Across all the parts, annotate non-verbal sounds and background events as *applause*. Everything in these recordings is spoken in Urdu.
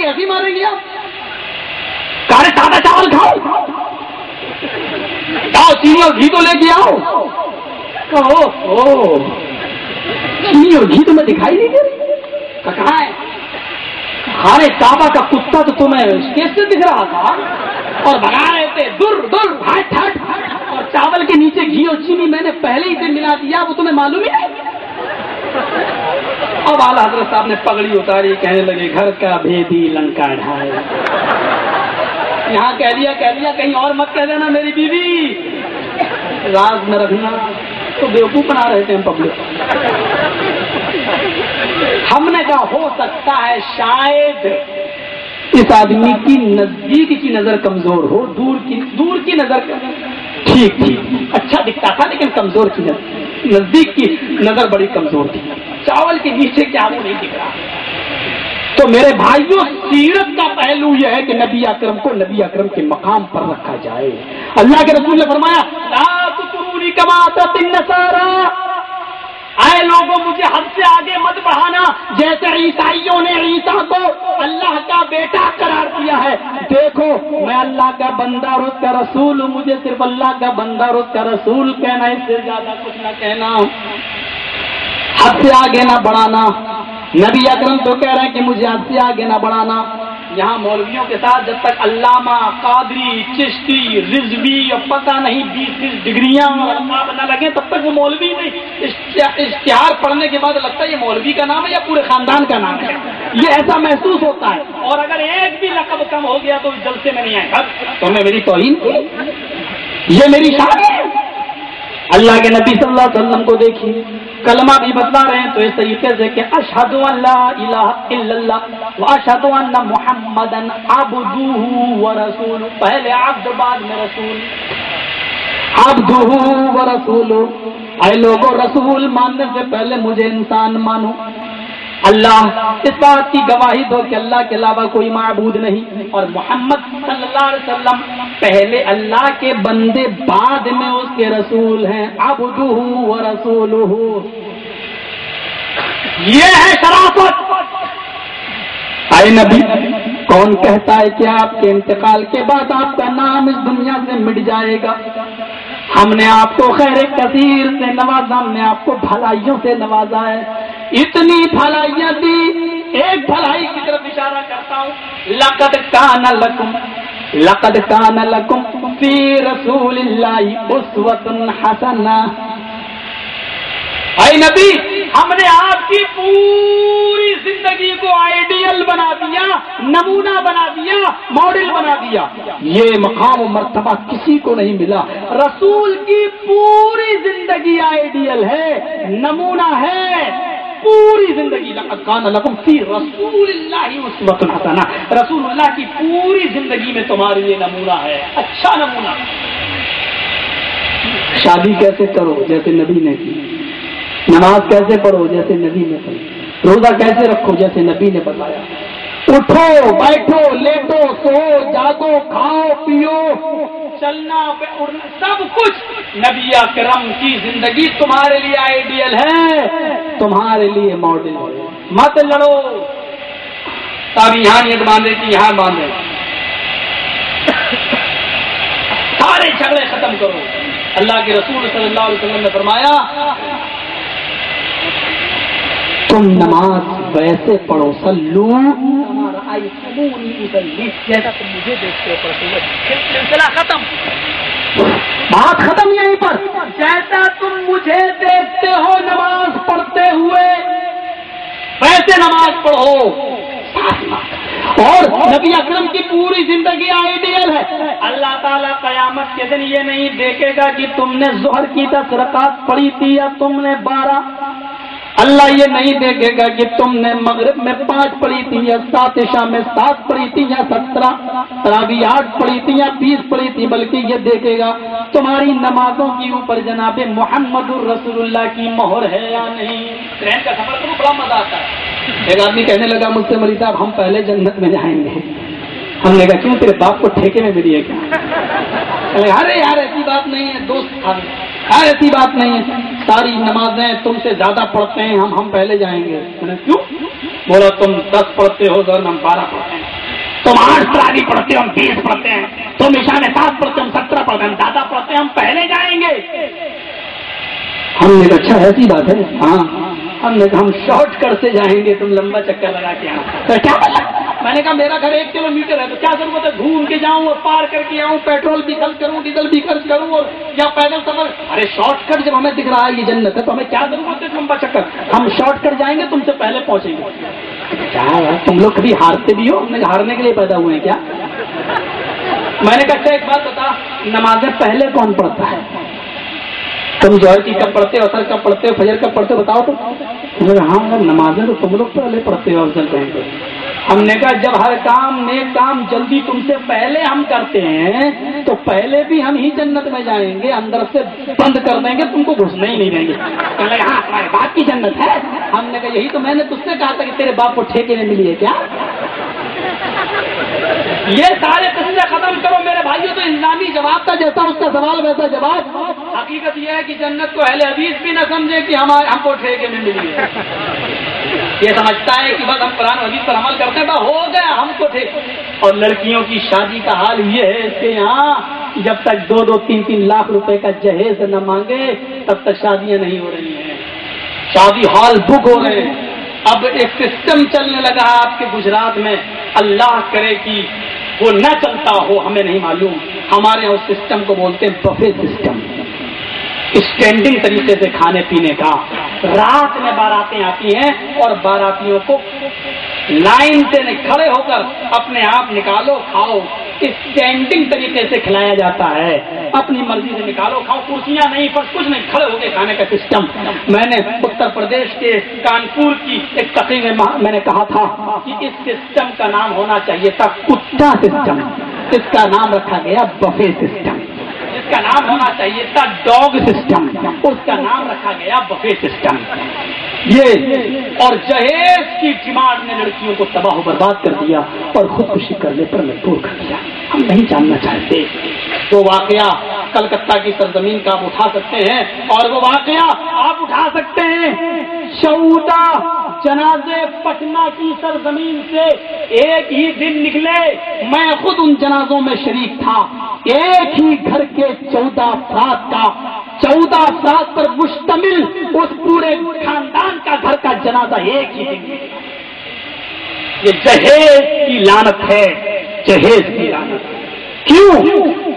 گے ایسے ماریں گے آپ؟ کارے سادہ چاول کھاؤ۔ جاؤ چینی اور گھی تو لے کے آؤ۔ کہو چینی اور گھی تمہیں دکھائی نہیں دے رہی۔ کہاں ہے؟ خانے کعبہ کا کتا تو تمہیں کیسے دکھ رہا تھا۔ اور بنا رہے تھے۔ در در، ہٹ ہٹ۔ اور چاول کے نیچے گھی اور چینی میں نے پہلے ہی سے ملا دیا، وہ تمہیں معلوم ہی نہیں۔ اب اعلیٰ حضرت صاحب نے پگڑی اتاری، کہنے لگے، گھر کا بھیدی لنکا ڈھائے یہاں کہہ دیا کہہ دیا، کہیں اور مت کہہ دینا میری بیوی. راز میں رکھنا، تو بیوقوف بنا رہے تھے ہم پبلک ہم نے کہا، ہو سکتا ہے شاید اس آدمی کی نزدیک کی نظر کمزور ہو، دور کی دور کی نظر کمزور ٹھیک تھی اچھا دکھتا تھا لیکن کمزور کی نزدیک کی نظر بڑی کمزور تھی۔ چاول کے نیچے کیا وہ نہیں دکھ رہا۔ تو میرے بھائیوں، سیرت کا پہلو یہ ہے کہ نبی اکرم کو نبی اکرم کے مقام پر رکھا جائے۔ اللہ کے رسول نے فرمایا، لا تطرونی کما اے لوگوں، مجھے حد سے آگے مت بڑھانا۔ جیسے عیسائیوں نے عیسا کو اللہ کا بیٹا قرار دیا ہے۔ دیکھو، میں اللہ کا بندہ اور اس کا رسول ہوں۔ مجھے صرف اللہ کا بندہ اور اس کا رسول کہنا، اس سے زیادہ کچھ نہ کہنا۔ حد سے آگے نہ بڑھانا۔ نبی اکرم تو کہہ رہے ہیں کہ مجھے حد سے آگے نہ بڑھانا۔ یہاں مولویوں کے ساتھ جب تک علامہ، قادری، چشتی، رضوی اور پتہ نہیں بیس بیس ڈگریاں نہ لگے تب تک وہ مولوی نہیں۔ اشتہار پڑھنے کے بعد لگتا ہے یہ مولوی کا نام ہے یا پورے خاندان کا نام ہے؟ یہ ایسا محسوس ہوتا ہے۔ اور اگر ایک بھی لقب کم ہو گیا تو جلسے میں نہیں آئے۔ گا تو میں میری توہین یہ میری شان ہے۔ اللہ کے نبی صلی اللہ علیہ وسلم کو دیکھیے۔ کلمہ بھی بتلا رہے ہیں تو اس طریقے سے کہ اشہد اللہ الہ الا اللہ و اشہد ان محمد عبدہ و رسول. پہلے عبد، بعد میں رسول. عبدہ و رسول. اے لوگوں رسول ماننے سے پہلے مجھے انسان مانو. اللہ اس بات کی گواہی دو کہ اللہ کے علاوہ کوئی معبود نہیں۔ اور محمد صلی اللہ علیہ وسلم پہلے اللہ کے بندے بعد میں اس کے رسول ہیں۔ عبدہ و رسول یہ ہے شرافت۔ اے نبی، کون کہتا ہے کہ آپ کے انتقال کے بعد آپ کا نام اس دنیا سے مٹ جائے گا؟ ہم نے آپ کو خیر کثیر سے نوازا، ہم نے آپ کو بھلائیوں سے نوازا ہے۔ اتنی بھلائیاں دی، ایک بھلائی کی طرف اشارہ کرتا ہوں۔ لقد کان لکم، لقد کان لکم فی رسول اللہ اسوت حسنہ۔ اے نبی، ہم نے آپ کی پوری زندگی کو آئیڈیل بنا دیا، نمونہ بنا دیا ماڈل بنا دیا۔ یہ مقام و مرتبہ کسی کو نہیں ملا۔ رسول کی پوری زندگی آئیڈیل ہے، نمونہ ہے۔ پوری زندگی لقد لکم فی رسول اللہ اسوۃ رسول اللہ کی پوری زندگی میں تمہارے لیے نمونہ ہے۔ اچھا نمونہ۔ شادی کیسے کرو؟ جیسے نبی نے کی۔ نماز کیسے پڑھو جیسے نبی نے پڑھی؟ روزہ کیسے رکھو جیسے نبی نے بتایا؟ اٹھو، بیٹھو، لیٹو، سو، جاگو، کھاؤ، پیو، چلنا اڑنا، سب کچھ نبی اکرم کی زندگی تمہارے لیے آئیڈیل ہے۔ تمہارے لیے ماڈل ہے۔ مت لڑو۔ تب یہاں نیت باندھے کہ یہاں باندھے سارے جھگڑے ختم کرو۔ اللہ کے رسول صلی اللہ علیہ وسلم نے فرمایا تم نماز ویسے پڑھو سلو جیسا تم مجھے دیکھتے ہو سلسلہ ختم بات ختم یہیں پر۔ جیسا تم مجھے دیکھتے ہو نماز پڑھتے ہوئے ویسے نماز پڑھو۔ اور نبی اکرم کی پوری زندگی آئیڈیل ہے۔ اللہ تعالیٰ قیامت کے دن یہ نہیں دیکھے گا کہ تم نے ظہر کی دس رکعت پڑھی تھی یا تم نے بارہ۔ اللہ یہ نہیں دیکھے گا کہ تم نے مغرب میں پانچ پڑھی تھی یا سات شام میں سات پڑھی تھی یا سترہ تراوی آٹھ پڑھی تھی یا بیس پڑھی تھی بلکہ یہ دیکھے گا تمہاری نمازوں کے اوپر جناب محمد الرسول اللہ کی مہر ہے یا نہیں؟ ٹرین کا سفر بڑا مزہ آتا ہے۔ ایک آدمی کہنے لگا مجھ سے مری صاحب ہم پہلے جنت میں جائیں گے۔ ہم نے کہا کیوں تیرے باپ کو ٹھیکے میں ملی ہے کیا؟ ارے یار، ایسی بات نہیں ہے، دوست ہاں ایسی بات نہیں ہے۔ ساری نمازیں تم سے زیادہ پڑھتے ہیں، ہم ہم پہلے جائیں گے۔ کیوں؟ بولا، تم دس پڑھتے ہو تو ہم بارہ پڑھتے ہیں۔ تم آٹھ تراوی پڑھتے ہو، ہم بیس پڑھتے ہیں۔ تم ایشان سات پڑھتے ہم سترہ پڑھتے ہیں۔ ہم زیادہ پڑھتے ہیں، ہم پہلے جائیں گے۔ ہم نے اچھا ایسی بات ہے۔ ہاں۔ ہم نے ہم شارٹ کٹ سے جائیں گے، تم لمبا چکر لگا کے۔ ہاں۔ آؤ کیا میں نے کہا میرا گھر ایک کلو میٹر ہے تو کیا ضرورت ہے؟ گھوم کے جاؤں اور پار کر کے آؤں، پیٹرول بھی خرچ کروں، ڈیزل بھی خرچ کروں اور یا پیدل سفر۔ ارے شارٹ کٹ جب ہمیں دکھ رہا ہے، یہ جنت ہے، تو ہمیں کیا ضرورت ہے؟ لمبا چکر۔ ہم شارٹ کٹ جائیں گے، تم سے پہلے پہنچیں گے۔ کیا تم لوگ کبھی ہارتے بھی ہو؟ ہم نے ہارنے کے لیے پیدا ہوئے ہیں کیا؟ میں نے کہا اچھا، ایک بات بتا، نمازیں پہلے کون پڑھتا ہے؟ تم جوہر کی کب پڑھتے ہو اثر کب پڑھتے ہو، فجر کب پڑھتے ہو؟ بتاؤ تو۔ ہاں نمازیں تو تم لوگ پہلے پڑھتے ہو افضل کہیں گے ہم نے کہا جب ہر کام نیک کام جلدی تم سے پہلے ہم کرتے ہیں، تو پہلے بھی ہم ہی جنت میں جائیں گے، اندر سے بند کر دیں گے، تم کو گھسنے ہی نہیں دیں گے۔ ہاں باپ کی جنت ہے۔ ہم نے کہا، یہی تو میں نے تجھ سے کہا تھا کہ تیرے باپ کو ٹھیکے میں ملی ہے کیا؟ یہ سارے قصے ختم کرو میرے بھائیوں، تو اسلامی جواب تھا، جیسا اس کا سوال، ویسا جواب۔ حقیقت یہ ہے کہ جنت کو اہل حدیث بھی نہ سمجھے کہ ہمارے ہم کو ٹھیکے میں ملی ہے یہ سمجھتا ہے کہ بس ہم قرآن حدیث پر عمل کرتے ہیں ہو گیا، ہم کو تھے۔ اور لڑکیوں کی شادی کا حال یہ ہے کہ یہاں جب تک دو دو تین تین لاکھ روپے کا جہیز نہ مانگے، تب تک شادیاں نہیں ہو رہی ہیں۔ شادی ہال بک ہو رہے ہیں۔ اب ایک سسٹم چلنے لگا آپ کے گجرات میں۔ اللہ کرے کہ وہ نہ چلتا ہو، ہمیں نہیں معلوم۔ ہمارے اس سسٹم کو بولتے ہیں بفے سسٹم اسٹینڈنگ طریقے سے کھانے پینے کا۔ رات میں باراتیں آتی ہیں اور باراتیوں کو لائن سے کھڑے ہو کر اپنے آپ نکالو، کھاؤ۔ اسٹینڈنگ طریقے سے کھلایا جاتا ہے۔ اپنی مرضی سے نکالو، کھاؤ۔ کرسیاں نہیں پر کچھ نہیں۔ کھڑے ہو کے کھانے کا سسٹم میں نے اتر پردیش کے کانپور کی ایک تقریب میں میں نے کہا تھا کہ اس سسٹم کا نام ہونا چاہیے تھا کتا سسٹم اس کا نام رکھا گیا بفے سسٹم کا نام ہونا چاہیے تھا ڈاگ سسٹم۔ اس کا نام رکھا گیا بفے سسٹم۔ یہ اور جہیز کی ڈیمانڈ نے لڑکیوں کو تباہ و برباد کر دیا اور خودکشی کرنے پر مجبور کر دیا۔ ہم نہیں جاننا چاہتے۔ تو واقعہ کلکتہ کی سرزمین کا آپ اٹھا سکتے ہیں اور وہ واقعہ آپ اٹھا سکتے ہیں۔ چودہ جنازے پٹنہ کی سرزمین سے ایک ہی دن نکلے۔ میں خود ان جنازوں میں شریک تھا۔ ایک ہی گھر کے چودہ افراد کا چودہ افراد پر مشتمل اس پورے خاندان کا گھر کا جنازہ ایک ہی دن یہ جہیز کی لانت ہے۔ جہیز کی لانت کیوں؟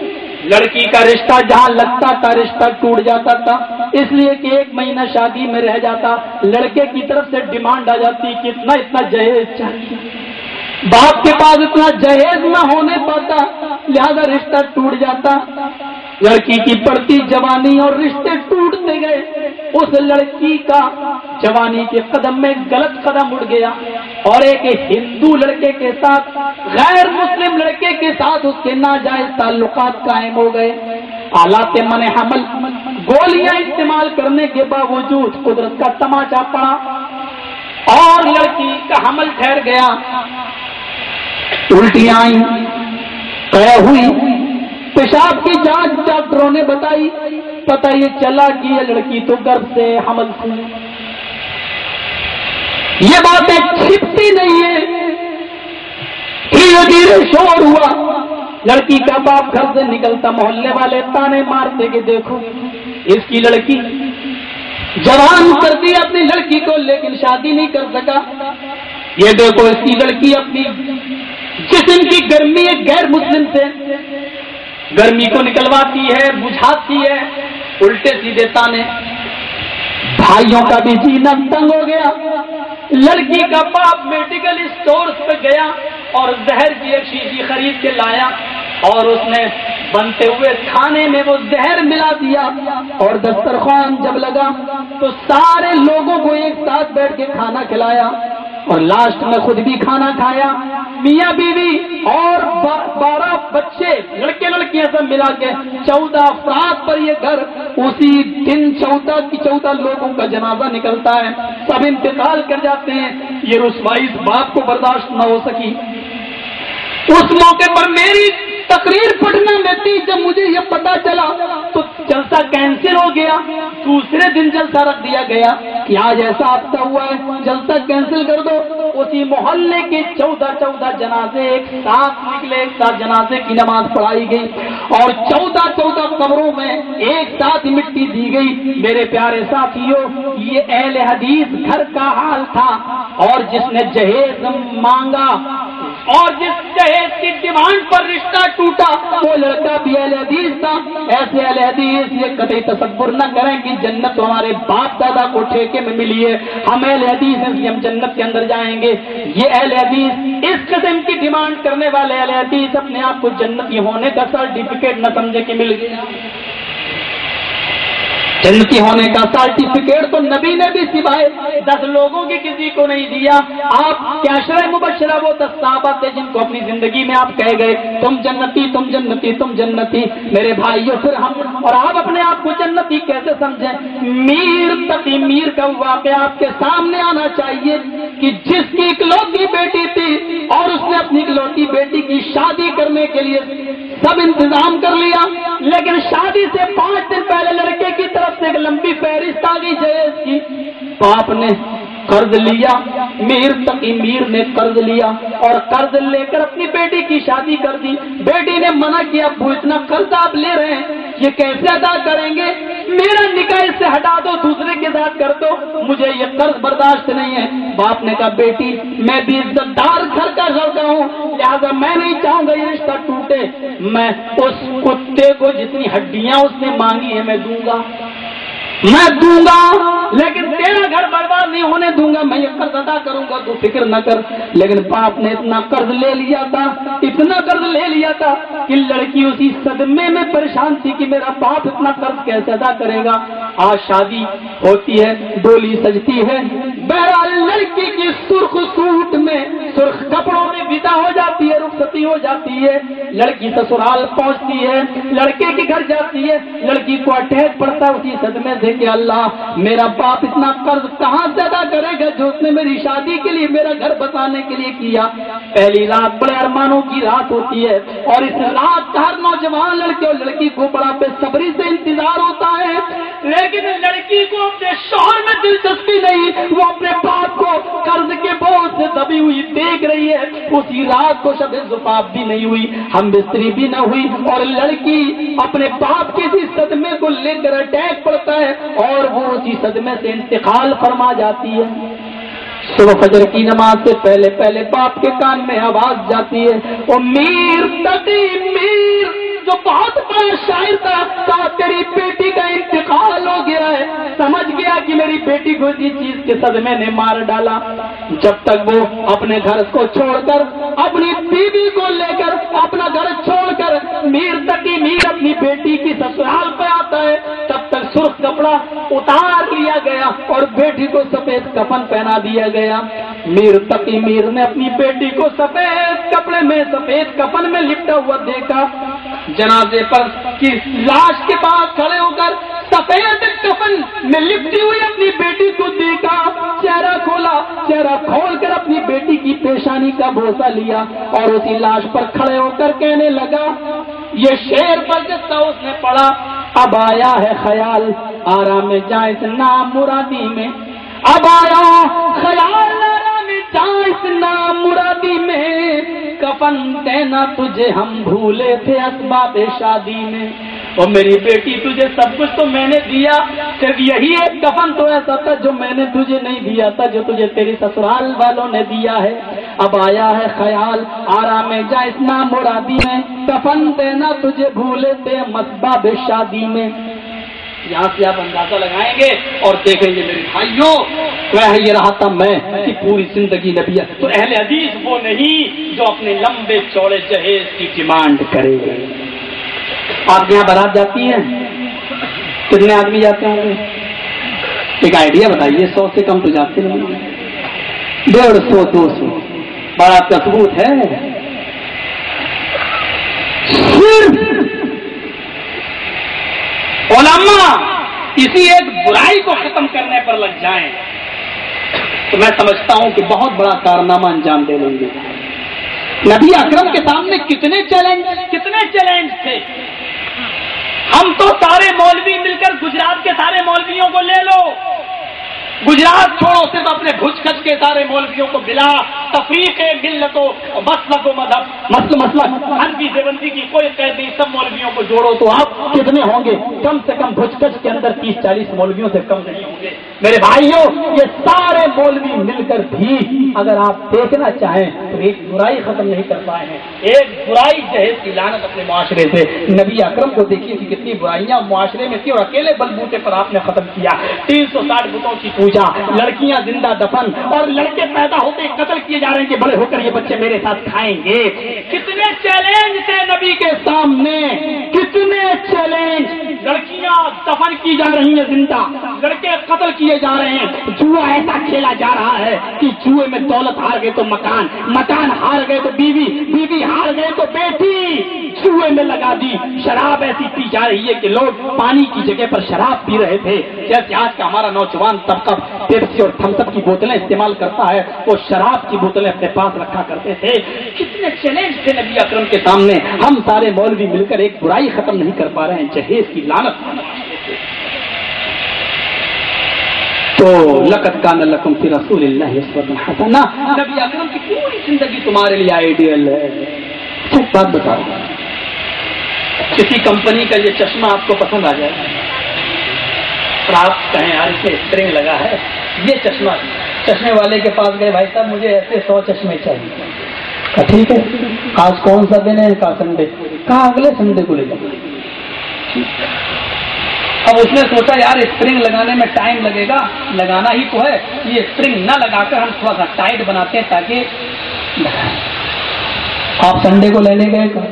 لڑکی کا رشتہ جہاں لگتا تھا، رشتہ ٹوٹ جاتا تھا۔ اس لیے کہ ایک مہینہ شادی میں رہ جاتا، لڑکے کی طرف سے ڈیمانڈ آ جاتی کہ اتنا اتنا جہیز چاہیے۔ باپ کے پاس اتنا جہیز نہ ہونے پاتا، لہذا رشتہ ٹوٹ جاتا۔ لڑکی کی پڑتی جوانی اور رشتے ٹوٹتے گئے۔ اس لڑکی کا جوانی کے قدم میں غلط قدم اڑ گیا اور ایک ہندو لڑکے کے ساتھ، غیر مسلم لڑکے کے ساتھ اس کے ناجائز تعلقات قائم ہو گئے۔ آلات من حمل، گولیاں استعمال کرنے کے باوجود قدرت کا تماچا پڑا اور لڑکی کا حمل ٹھہر گیا۔ الٹیاں طے ہوئی پیشاب کی جانچ ڈاکٹروں نے بتائی۔ پتہ یہ چلا کہ یہ لڑکی تو گرب سے حمل تھی۔ یہ باتیں چھپتی نہیں ہے دھیرے دھیرے شور ہوا۔ لڑکی کا باپ گھر سے نکلتا محلے والے تانے مارتے کہ دیکھو، اس کی لڑکی جوان کر دی اپنی لڑکی کو، لیکن شادی نہیں کر سکا۔ یہ دیکھو، اس کی لڑکی اپنی جسم کی گرمی ایک غیر مسلم سے۔ گرمی کو نکلواتی ہے، بجھاتی ہے۔ الٹے سیدھے تانے۔ بھائیوں کا بھی جینا تنگ ہو گیا۔ لڑکی کا باپ میڈیکل اسٹور پہ گیا اور زہر کی ایک شیشی خرید کے لایا اور اس نے بنتے ہوئے کھانے میں وہ زہر ملا دیا۔ اور دسترخوان جب لگا تو سارے لوگوں کو ایک ساتھ بیٹھ کے کھانا کھلایا۔ اور لاسٹ میں خود بھی کھانا کھایا۔ میاں بیوی اور بارہ بچے، لڑکے لڑکیاں سب ملا کے چودہ افراد پر یہ گھر۔ اسی دن چودہ کی چودہ لوگوں کا جنازہ نکلتا ہے۔ سب انتقال کر جاتے ہیں۔ یہ رسوائی اس باپ کو برداشت نہ ہو سکی۔ اس موقع پر میری تقریر پڑھنے میں تھی جب مجھے یہ پتا چلا تو جلسہ کینسل ہو گیا۔ دوسرے دن جلسہ رکھ دیا گیا کہ آج ایسا ہفتہ ہوا ہے، جلسہ کینسل کر دو۔ اسی محلے کے چودہ چودہ جنازے، ایک ساتھ نکلے، ایک ساتھ جنازے کی نماز پڑھائی گئی۔ اور چودہ چودہ قبروں میں ایک ساتھ مٹی دی گئی۔ میرے پیارے ساتھیوں، یہ اہل حدیث گھر کا حال تھا۔ اور جس نے جہیز مانگا، اور جس جہیز کی ڈیمانڈ پر رشتہ ٹوٹا، وہ لڑکا بھی اہل حدیث تھا۔ ایسے اہل حدیث یہ کبھی تصور نہ کریں کہ جنت ہمارے باپ دادا کو ٹھیکے میں ملی ہے۔ ہم اہل حدیث ہیں ہم جنت کے اندر جائیں گے۔ یہ اہل حدیث اس قسم کی ڈیمانڈ کرنے والے اہل حدیث اپنے آپ کو جنتی ہونے کا سرٹیفکیٹ نہ سمجھے کہ مل گیا۔ جنتی ہونے کا سرٹیفکیٹ تو نبی نے بھی سوائے دس لوگوں کی کسی کو نہیں دیا۔ آپ کیا شرح مبشرہ وہ دس صحابہ تھے جن کو اپنی زندگی میں آپ کہہ گئے، تم جنتی تم جنتی تم جنتی، میرے بھائیوں پھر ہم اور آپ اپنے آپ کو جنتی کیسے سمجھیں؟ میر تقی میر کا واقعہ آپ کے سامنے آنا چاہیے کہ جس کی اکلوتی بیٹی تھی اور اس نے اپنی اکلوتی بیٹی کی شادی کرنے کے لیے سب انتظام کر لیا، لیکن شادی سے پانچ دن پہلے لڑکے کی طرف سے ایک لمبی فہرست آ گئی جہیز کی۔ باپ نے قرض لیا، میر تقی میر نے قرض لیا اور قرض لے کر اپنی بیٹی کی شادی کر دی۔ بیٹی نے منع کیا، ابو اتنا قرض آپ لے رہے ہیں، یہ کیسے ادا کریں گے؟ میرا نکاح اس سے ہٹا دو، دوسرے کے ساتھ کر دو۔ مجھے یہ قرض برداشت نہیں ہے۔ باپ نے کہا، بیٹی، میں بھی عزت دار گھر کا لڑکا ہوں، لہٰذا میں نہیں چاہوں گا یہ رشتہ ٹوٹے۔ میں اس کتے کو جتنی ہڈیاں اس نے مانگی ہے میں دوں گا۔ میں دوں گا لیکن تیرا گھر برباد نہیں ہونے دوں گا میں یہ قرض ادا کروں گا، تو فکر نہ کر۔ لیکن باپ نے اتنا قرض لے لیا تھا، اتنا قرض لے لیا تھا کہ لڑکی اسی صدمے میں پریشان تھی کہ میرا باپ اتنا قرض کیسے ادا کرے گا۔ آج شادی ہوتی ہے، ڈولی سجتی ہے۔ بہرحال لڑکی کی سرخ سوٹ میں، سرخ کپڑوں میں ودا ہو جاتی ہے رخصتی ہو جاتی ہے، لڑکی سسرال پہنچتی ہے، لڑکے کے گھر جاتی ہے، لڑکی کو اٹیک پڑتا ہے اسی صدمے سے کہ اللہ، میرا باپ اتنا قرض کہاں سے ادا کرے گا جو اس نے میری شادی کے لیے، میرا گھر بسانے کے لیے کیا؟ پہلی رات بڑے ارمانوں کی رات ہوتی ہے اور اس رات ہر نوجوان لڑکے اور لڑکی کو بڑا بے صبری سے انتظار ہوتا ہے۔ لیکن لڑکی کو اپنے شوہر میں دلچسپی نہیں، وہ اپنے باپ کو قرض کے بوجھ سے دبی ہوئی دیکھ رہی ہے۔ اسی رات کو شب زفاف بھی نہیں ہوئی، ہم بستری بھی نہ ہوئی اور لڑکی اپنے باپ کے اسی صدمے کو لے کر اٹیک پڑتا ہے اور وہ اسی صدمے سے انتقال فرما جاتی ہے۔ صبح فجر کی نماز سے پہلے پہلے باپ کے کان میں آواز جاتی ہے وہ میر تدی میر جو بہت بڑا شاعر تھا، کہا، تیری بیٹی کا انتقال ہو گیا ہے. سمجھ گیا کہ میری بیٹی کو اسی چیز کے صدمے نے مار ڈالا۔ جب تک وہ اپنے گھر کو چھوڑ کر، اپنی بیوی کو لے کر، اپنا گھر چھوڑ کر میر تکی میر اپنی بیٹی کی سسرال پہ آتا ہے، تب تک سرخ کپڑا اتار لیا گیا اور بیٹی کو سفید کفن پہنا دیا گیا۔ میر تقی میر نے اپنی بیٹی کو سفید کپڑے میں، سفید کفن میں لپٹا ہوا دیکھا۔ جنازے پر کی لاش کے پاس کھڑے ہو کر سفید کفن میں لپٹی ہوئی اپنی بیٹی کو دیکھا، چہرہ کھولا، چہرہ کھول کر اپنی بیٹی کی پیشانی کا بوسا لیا اور اسی لاش پر کھڑے ہو کر کہنے لگا، یہ شیر پر جس کا اس نے پڑھا، اب آیا ہے خیال آرام جائز نام مرادی میں، اب آیا خیال آرام جائز کفن دینا تجھے ہم بھولے تھے اسباب شادی میں۔ اور میری بیٹی تجھے سب کچھ تو میں نے دیا، صرف یہی ایک کفن تو ایسا تھا جو میں نے تجھے نہیں دیا تھا، جو تجھے تیری سسرال والوں نے دیا ہے۔ اب آیا ہے خیال آرام جا اتنا مرادی میں۔ کفن دینا تجھے بھولے تھے مسباب شادی میں۔ یہاں سے آپ اندازہ لگائیں گے اور دیکھیں گے میرے بھائیوں یہ رہا تھا میں کہ پوری زندگی نبی تو اہل حدیث وہ نہیں جو اپنے لمبے چوڑے جہیز کی ڈیمانڈ کرے۔ آپ یہاں برات جاتی ہیں؟ کتنے آدمی جاتے ہوں گے؟ ایک آئیڈیا بتائیے، سو سے کم تو جاتے نہیں ڈیڑھ سو، دو سو۔ بارات کا ثبوت ہے۔ علماء کسی ایک برائی کو ختم کرنے پر لگ جائیں۔ تو میں سمجھتا ہوں کہ بہت بڑا کارنامہ انجام دے لیں گے۔ نبی اکرم کے سامنے کتنے چیلنج کتنے چیلنج تھے۔ ہم تو سارے مولوی مل کر گجرات کے سارے مولویوں کو لے لو۔ گجرات چھوڑو صرف اپنے بھج کچ کے سارے مولویوں کو بلا تفریق ملت و مسلک و مذہب۔ مسل مسلک۔ ہنفی دیوندی کی کوئی قید نہیں سب مولویوں کو جوڑو تو آپ کتنے ہوں گے؟ کم سے کم بھج کچ کے اندر تیس چالیس مولویوں سے کم نہیں ہوں گے۔ میرے بھائیوں یہ سارے مولوی مل کر بھی اگر آپ دیکھنا چاہیں تو ایک برائی ختم نہیں کر پائے ہیں۔ ایک برائی جہیز کی لانت اپنے معاشرے سے۔ نبی اکرم کو دیکھیے کہ کتنی برائیاں معاشرے میں تھی اور اکیلے بل بوٹے پر آپ نے ختم کیا۔ تین سو ساٹھ بتوں کی پوجا لڑکیاں زندہ دفن اور لڑکے پیدا ہوتے قتل کیے جا رہے ہیں کہ بڑے ہو کر یہ بچے میرے ساتھ کھائیں گے۔ کتنے چیلنج تھے نبی کے سامنے۔ کتنے چیلنج۔ لڑکیاں دفن کی جا رہی ہیں زندہ۔ لڑکے قتل کیے جا رہے ہیں۔ جوا ایسا کھیلا جا رہا ہے کہ جوئے میں دولت ہار گئے تو مکان مکان ہار گئے تو بیوی بیوی ہار گئے تو بیٹی۔ چوہے میں لگا دی۔ شراب ایسی پی جا رہی ہے کہ لوگ پانی کی جگہ پر شراب پی رہے تھے۔ جیسے آج کا ہمارا نوجوان طبقہ پیپسی اور تھمس کی بوتلیں استعمال کرتا ہے، وہ شراب کی بوتلیں اپنے پاس رکھا کرتے تھے۔ کتنے چیلنج تھے نبی اکرم کے سامنے۔ ہم سارے مولوی مل کر ایک برائی ختم نہیں کر پا رہے ہیں، جہیز کی لانت تو لقت کا نلکم فی رسول اللہ حسنا نبی اکرم کی پوری زندگی تمہارے لیے آئیڈیل ہے۔ ایک بات بتاؤ کسی کمپنی کا یہ چشمہ آپ کو پسند آ جائے۔ اور آپ کہیں یار اسپرنگ لگا ہے یہ چشمہ چشمے والے کے پاس گئے بھائی صاحب مجھے ایسے سو چشمے چاہیے کہا ٹھیک ہے آج کون سا دن ہے کہا سنڈے کہا اگلے سنڈے کو لے جاؤ اب اس نے سوچا یار اسپرنگ لگانے میں ٹائم لگے گا لگانا ہی تو ہے یہ اسپرنگ نہ لگا کر ہم تھوڑا سا ٹائٹ بناتے ہیں تاکہ آپ سنڈے کو لینے گئے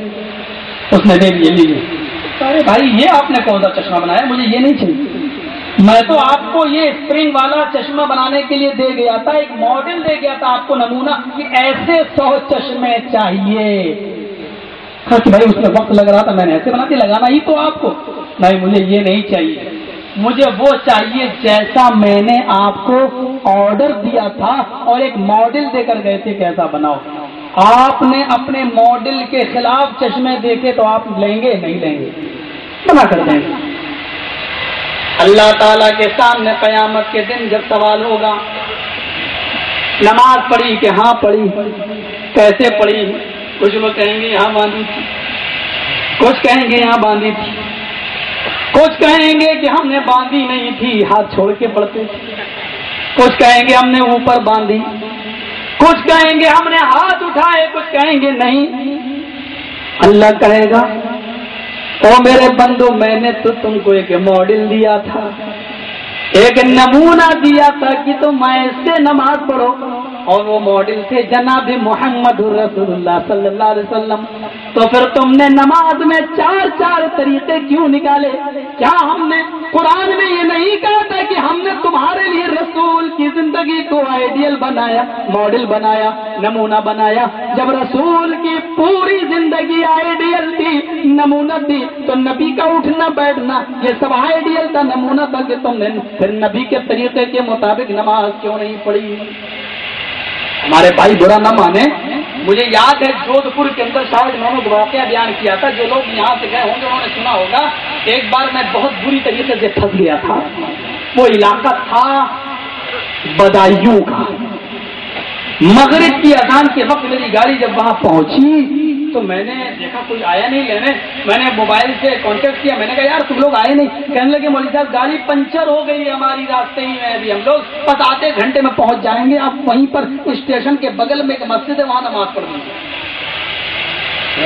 اس نے دے دیے لیجیے بھائی یہ آپ نے کون سا چشمہ بنایا مجھے یہ نہیں چاہیے میں تو آپ کو یہ اسپرنگ والا چشمہ بنانے کے لیے دے گیا تھا، ایک ماڈل دے گیا تھا آپ کو نمونہ کہ ایسے سو چشمے چاہیے۔ کہ بھائی اس میں وقت لگ رہا تھا، میں نے ایسے بنا کے لگانا ہی تو آپ کو۔ نہیں، مجھے یہ نہیں چاہیے۔ مجھے وہ چاہیے جیسا میں نے آپ کو آرڈر دیا تھا اور ایک ماڈل دے کر گئے تھے کیسا بناؤ۔ آپ نے اپنے ماڈل کے خلاف چشمے دیکھے تو آپ لیں گے، نہیں لیں گے۔ منع کر دیں۔ گے اللہ تعالی کے سامنے قیامت کے دن جب سوال ہوگا، نماز پڑھی کہ ہاں پڑھی، کیسے پڑھی؟ کچھ لوگ کہیں گے یہاں باندھی تھی، کچھ کہیں گے یہاں باندھی تھی، کچھ کہیں گے کہ ہم نے باندھی نہیں تھی، ہاتھ چھوڑ کے پڑتے تھے۔ کچھ کہیں گے ہم نے اوپر باندھی، کچھ کہیں گے ہم نے ہاتھ اٹھائے، کچھ کہیں گے نہیں۔ اللہ کہے گا او میرے بندو، میں نے تو تم کو ایک ماڈل دیا تھا، ایک نمونہ دیا تھا کہ تم ایسے نماز پڑھو۔ اور وہ ماڈل تھے جناب محمد رسول اللہ صلی اللہ علیہ وسلم۔ تو پھر تم نے نماز میں چار چار طریقے کیوں نکالے؟ کیا ہم نے قرآن میں یہ نہیں کہا تھا کہ ہم نے تمہارے لیے رسول کی زندگی کو آئیڈیل بنایا ماڈل بنایا، نمونہ بنایا؟ جب رسول کی پوری زندگی آئیڈیل تھی، نمونہ تھی، تو نبی کا اٹھنا بیٹھنا، یہ سب آئیڈیل تھا، نمونہ تھا کہ تم نے پھر نبی کے طریقے کے مطابق نماز کیوں نہیں پڑھی؟ ہمارے بھائی برا نہ مانے۔ مجھے یاد ہے جودھ پور کے اندر شاید انہوں نے واقعہ بیان کیا تھا، جو لوگ یہاں سے گئے ہوں گے، انہوں نے سنا ہوگا، ایک بار میں بہت بری طریقے سے پھنس گیا تھا۔ وہ علاقہ تھا بدایوں کا۔ مغرب کی اذان کے وقت میری گاڑی جب وہاں پہنچی تو میں نے دیکھا کوئی آیا نہیں لینے۔ میں نے موبائل سے کانٹیکٹ کیا۔ میں نے کہا، یار، تم لوگ آئے نہیں. کہنے لگے، مولوی صاحب، گاڑی پنچر ہو گئی ہماری راستے ہی۔ میں ابھی ہم لوگ بس آتے گھنٹے میں پہنچ جائیں گے۔ آپ وہیں پر اسٹیشن کے بغل میں ایک مسجد ہے، وہاں نماز پڑھ دیں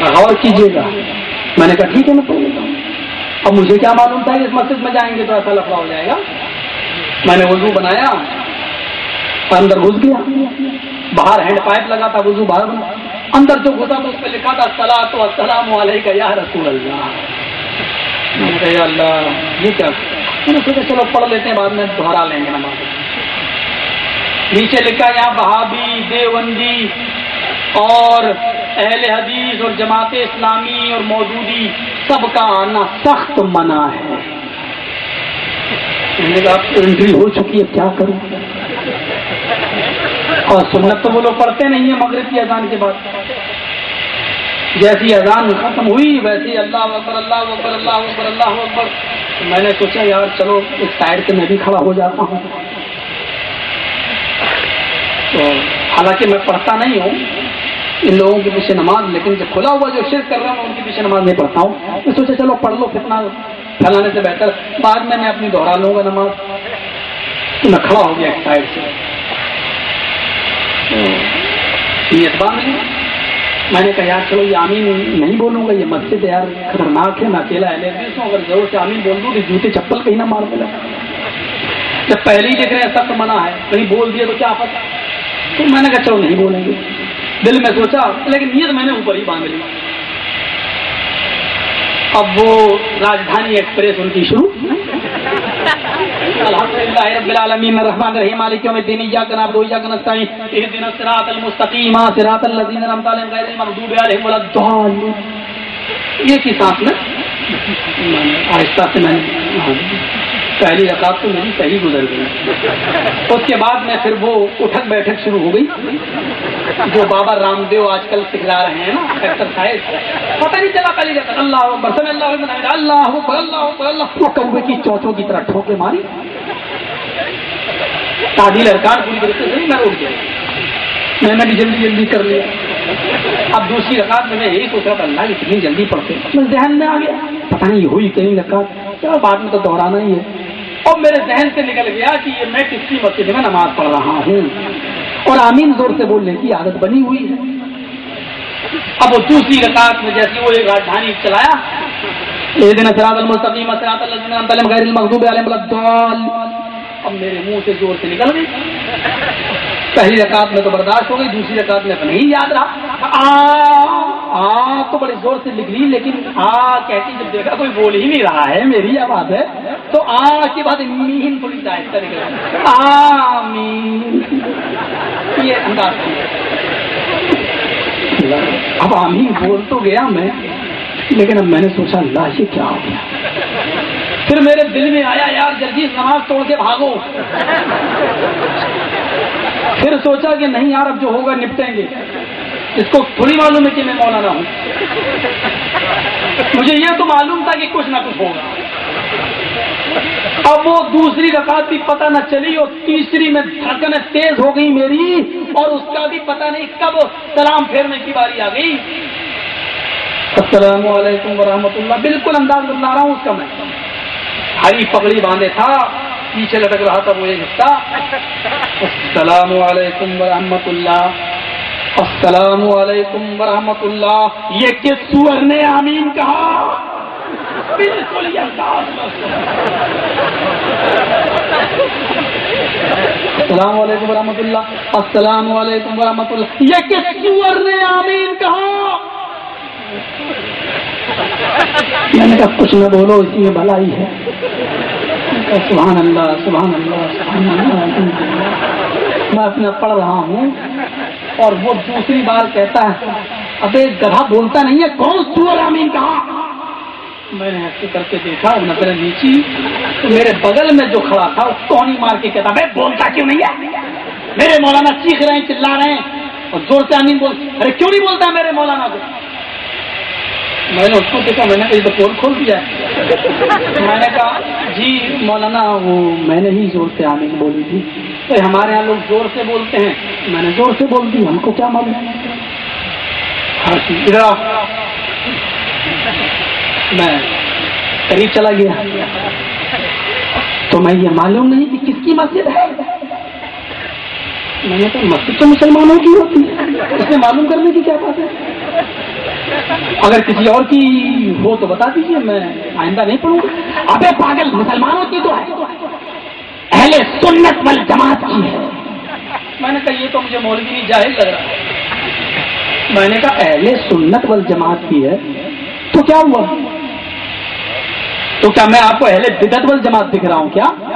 غور کیجیے گا۔ میں نے کہا، ٹھیک ہے، میں پڑھ لیتا ہوں۔ اب مجھے کیا معلوم تھا؟ اس مسجد میں جائیں گے تو ایسا لفڑا ہو جائے گا۔ میں نے وضو بنایا۔ اندر گھس گیا۔ باہر ہینڈ پائپ لگا تھا وضو باہر بنا اندر جو گھسا تو اس پہ لکھا تھا سلا تو السلام علیکم یا رسول اللہ. میں نے کہا، یا اللہ، یہ کیا میں نے سوچا، چلو پڑھ لیتے ہیں، بعد میں دوہرا لیں گے نماز. نیچے لکھا یہاں بہابی دیوبندی اور اہل حدیث اور جماعت اسلامی اور موجودی، سب کا آنا سخت منع ہے. آپ کی انٹری ہو چکی ہے، کیا کروں؟ اور سنت تو وہ لوگ پڑھتے نہیں ہیں، مغرب کی اذان کے بعد۔ جیسی اذان ختم ہوئی، ویسی اللہ اکبر اللہ اکبر اللہ اکبر اللہ اکبر۔ میں نے سوچا، یار چلو، اس سائڈ سے میں بھی کھڑا ہو جاتا ہوں۔ تو حالانکہ میں پڑھتا نہیں ہوں، ان لوگوں کے پیچھے نماز، لیکن جب کھلا ہوا جو شرک کر رہا ہوں، ان کے پیچھے نماز نہیں پڑھتا ہوں۔ میں سوچا، چلو، پڑھ لو کتنا پھیلانے سے بہتر۔ بعد میں میں اپنی دوہرا لوں گا نماز۔ تو میں کھڑا ہو گیا ایک سائڈ سے۔ نیت باندھ لی میں نے کہا، یار چلو یہ آمین نہیں بولوں گا، یہ مسجد یار، خطرناک ہے، میں اکیلا ہے اگر ضرور سے آمین بول دوں تو جوتے چپل کہیں نہ مار دے جب پہلے ہی دیکھ رہے ہیں، سخت منع ہے، کہیں بول دیا تو کیا پتا تو میں نے کہا، چلو نہیں بولیں گے۔ دل میں سوچا، لیکن نیت میں نے اوپر ہی باندھ لی۔ اب وہ راجدھانی ایکسپریس ان کی شروع۔ الحمدللہ رب العالمین، الرحمن الرحیم، مالک یوم الدین، ایاک نعبد و ایاک نستعین اهدنا الصراط المستقیم، صراط الذین انعمت علیہم غیر المغضوب علیہم ولا الضالین۔ یہ کی ساتھ میں؟ آہستہ سے میں نے پہلی رکعت تو میری صحیح گزر گئی۔ اس کے بعد میں پھر وہ اٹھک بیٹھک شروع ہو گئی۔ جو بابا رام دیو آج کل سکھلا رہے ہیں نا ایکسرسائز پتہ نہیں چلا پہلی اللہ برسن اللہ اللہ اللہ اللہ وہ کوے کی چوچوں کی طرح ٹھوکے ماری۔ تعدیل ارکان پوری طریقے سے میں اٹھ گیا۔ میں نے بھی جلدی جلدی کر لیا۔ اب دوسری رکعت میں یہی سوچ رہا تھا، اللہ اتنی جلدی پڑھتے۔ میں ذہن میں آ گیا، پتہ نہیں ہوئی کہیں رکعت۔ بعد میں تو دہرانا ہی ہے۔ اور میرے ذہن سے نکل گیا کہ یہ میں کس کی مسجد میں نماز پڑھ رہا ہوں۔ اور آمین زور سے بولنے کی عادت بنی ہوئی ہے۔ اب وہ دوسری رکعت میں جیسی وہ ایک راجدھانی چلایا۔ دن سرات المستقیم غیر المغضوب علیہ اب میرے منہ سے زور سے نکل گئی۔ پہلی رکعت میں تو برداشت ہو گئی، دوسری رکعت میں تو نہیں یاد رہا۔ آ تو بڑے زور سے لکھ لی لیکن آ کہتی، جب دیکھا کوئی بول ہی نہیں رہا ہے، میری آواز ہے، تو آ کے بعد مین تھوڑی آہستہ نکل آمین یہ انداز اب آمین بول تو گیا میں، لیکن اب میں نے سوچا، اللہ، یہ کیا ہو گیا۔ پھر میرے دل میں آیا، یار، جلدی نماز توڑ کے بھاگو۔ پھر سوچا کہ نہیں یار، اب جو ہوگا نپٹیں گے۔ اس کو تھوڑی معلوم ہے کہ میں مولانا ہوں۔ مجھے یہ تو معلوم تھا کہ کچھ نہ کچھ ہوگا۔ اب وہ دوسری رکعت بھی پتہ نہ چلی اور تیسری میں دھڑکن تیز ہو گئی میری اور اس کا بھی پتہ نہیں کب سلام پھیرنے کی باری آ گئی۔ السلام علیکم ورحمۃ اللہ۔ بالکل انداز بتا رہا ہوں اس کا میں۔ ہری پگڑی باندھے تھا۔ پیچھے لٹک رہا تھا وہ یہ حصہ السلام علیکم ورحمۃ اللہ۔ السلام علیکم ورحمۃ اللہ۔ یہ کس سور نے آمین کہا؟ السلام علیکم ورحمۃ اللہ۔ السلام علیکم ورحمۃ اللہ۔ یہ کس سور نے آمین کہا؟ یعنی میں نے کہا کچھ نہ بولو اسی میں بھلائی ہے۔ سبحان اللہ سبحان اللہ سبحان اللہ میں اپنا پڑھ رہا ہوں اور وہ دوسری بار کہتا ہے ابے گدھا بولتا نہیں ہے، کون سور امین کہا میں نے ایسے کر کے دیکھا نظر نیچی۔ تو میرے بغل میں جو کھڑا تھا، اس کو مار کے کہتا، بھائی، بولتا کیوں نہیں ہے؟ میرے مولانا چیخ رہے ہیں، چلا رہے ہیں۔ اور زور سے امین بول، ارے، کیوں نہیں بولتا میرے مولانا کو؟ میں نے اس کو دیکھا میں نے کہیں تو پول کھول دیا میں نے کہا جی مولانا، وہ میں نے ہی زور سے آمین بولی تھی۔ ہمارے یہاں لوگ زور سے بولتے ہیں۔ میں نے زور سے بول دی، ہم کو کیا معلوم؟ ہاں جی، میں قریب چلا گیا۔ تو میں یہ معلوم نہیں کہ کس کی مسجد ہے۔ میں نے کہا، مسجد تو مسلمانوں کی ہوتی ہے۔ اس میں معلوم کرنے کی کیا بات ہے؟ اگر کسی اور کی ہو تو بتا دیجیے میں آئندہ نہیں پڑھوں گا۔ ابے پاگل، مسلمانوں کی تو ہے۔ اہل سنت وال جماعت کی ہے۔ میں نے کہا، یہ تو مجھے مولوی نہیں جاہل لگ رہا میں نے کہا، اہل سنت وال جماعت کی ہے۔ تو کیا ہوا؟ تو کیا میں آپ کو اہل بدت وال جماعت دکھ رہا ہوں کیا؟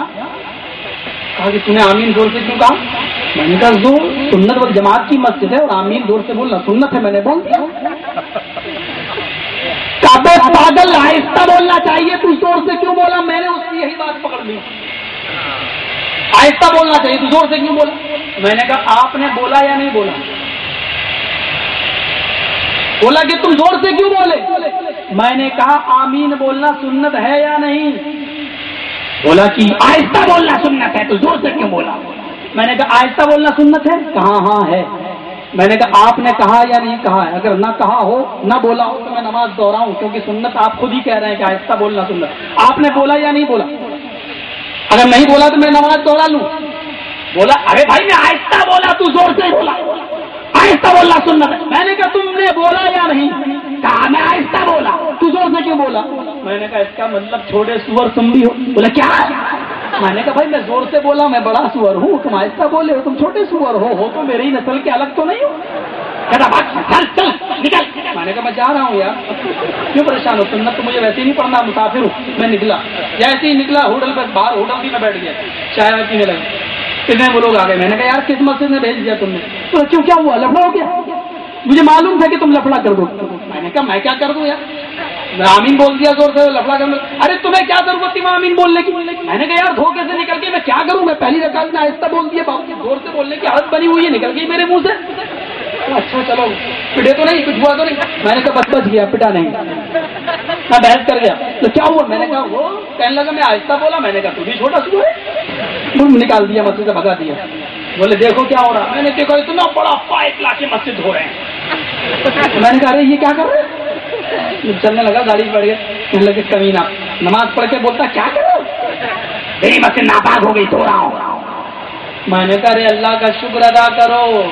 کہا کہ تم نے آمین زور سے کیوں کہا؟ میں نے کہا زور سنت وال جماعت کی مسجد ہے اور آمین، زور سے بولنا، سنت ہے، میں نے بول دیا۔ پاگل آہستہ بولنا چاہیے، تو زور سے کیوں بولا؟ میں نے اس کی یہی بات پکڑ لی۔ آہستہ بولنا چاہیے، تو زور سے کیوں بولا؟ میں نے کہا، آپ نے بولا یا نہیں بولا؟ بولا کہ تم زور سے کیوں بولے؟ میں نے کہا، آمین بولنا سنت ہے یا نہیں؟ بولا کہ آہستہ بولنا سنت ہے، تو زور سے کیوں بولا؟ میں نے کہا آہستہ بولنا سنت ہے؟ کہاں ہاں ہے۔ میں نے کہا آپ نے کہا یا نہیں کہا ہے؟ اگر نہ کہا ہو، نہ بولا ہو تو میں نماز دوہراؤں، کیونکہ سنت آپ خود ہی کہہ رہے ہیں کہ آہستہ بولنا سنت۔ آپ نے بولا یا نہیں بولا؟ اگر نہیں بولا تو میں نماز دوہرا لوں۔ بولا، ارے بھائی، میں آہستہ بولا، تو زور سے بولا۔ آہستہ بولنا سنت ہے۔ میں نے کہا تم نے بولا یا نہیں؟ کہا، میں آہستہ بولا۔ تو زور سے کیوں بولا؟ میں نے کہا، اس کا مطلب چھوٹے سور تم بھی ہو۔ بولا، کیا؟ میں نے کہا، بھائی، میں زور سے بولا، میں بڑا سور ہوں، تم آہستہ بولے ہو، تم چھوٹے سور ہو ہو تو میری نسل کے الگ تو نہیں ہو۔ چل چل، نکل۔ میں نے کہا، میں جا رہا ہوں یار۔ کیوں پریشان ہو؟ سنت تو مجھے ویسے ہی نہیں پڑھنا، مسافر ہوں۔ میں نکلا۔ جیسے ہی نکلا، ہوٹل پہ باہر ہوٹل بھی میں بیٹھ گیا۔ چائے پینے لگا۔ کتنے وہ لوگ آ گئے۔ میں نے کہا، یار، کس مسجد نے بھیج دیا تم نے؟ کیوں، کیا ہوا؟ لفڑا ہو گیا؟ مجھے معلوم تھا کہ تم لفڑا کر دو۔ میں نے کہا، میں کیا کر دوں یار؟ میں آمین بول دیا زور سے، لفڑا کر ارے، تمہیں کیا ضرورت تھی میں آمین بولنے کی؟ میں نے کہا، یار، دھوکے سے نکل کے میں کیا کروں؟ میں پہلی رکعت میں آہستہ بول دیا، باپ زور سے بولنے کی حالت بنی ہوئی ہے، نکل گئی میرے منہ سے۔ اچھا چلو، پٹے تو نہیں، کچھ ہوا تو نہیں۔ میں نے کہا، بس بچ گیا پٹا نہیں۔ میں بحث کر گیا۔ تو کیا ہوا؟ میں نے کہا، وہ کہنے لگا، میں آہستہ بولا، میں نے کہا، تو بھی چھوٹا سو ہے۔ نکال دیا، مسجد سے بھگا دیا۔ بولے، دیکھو کیا ہو رہا میں نے دیکھا اتنا بڑا پائپ لا کے مسجد ہو رہے ہیں۔ میں نے کہا رہے یہ کیا کر رہے چلنے لگا، گاڑی پڑ گیا۔ کہنے لگے، کمی نماز پڑھ کے بولتا، کیا کرو میری مسجد ناپاک ہو گئی دھو رہا ہوں۔ میں نے کہا رے اللہ کا شکر ادا کرو۔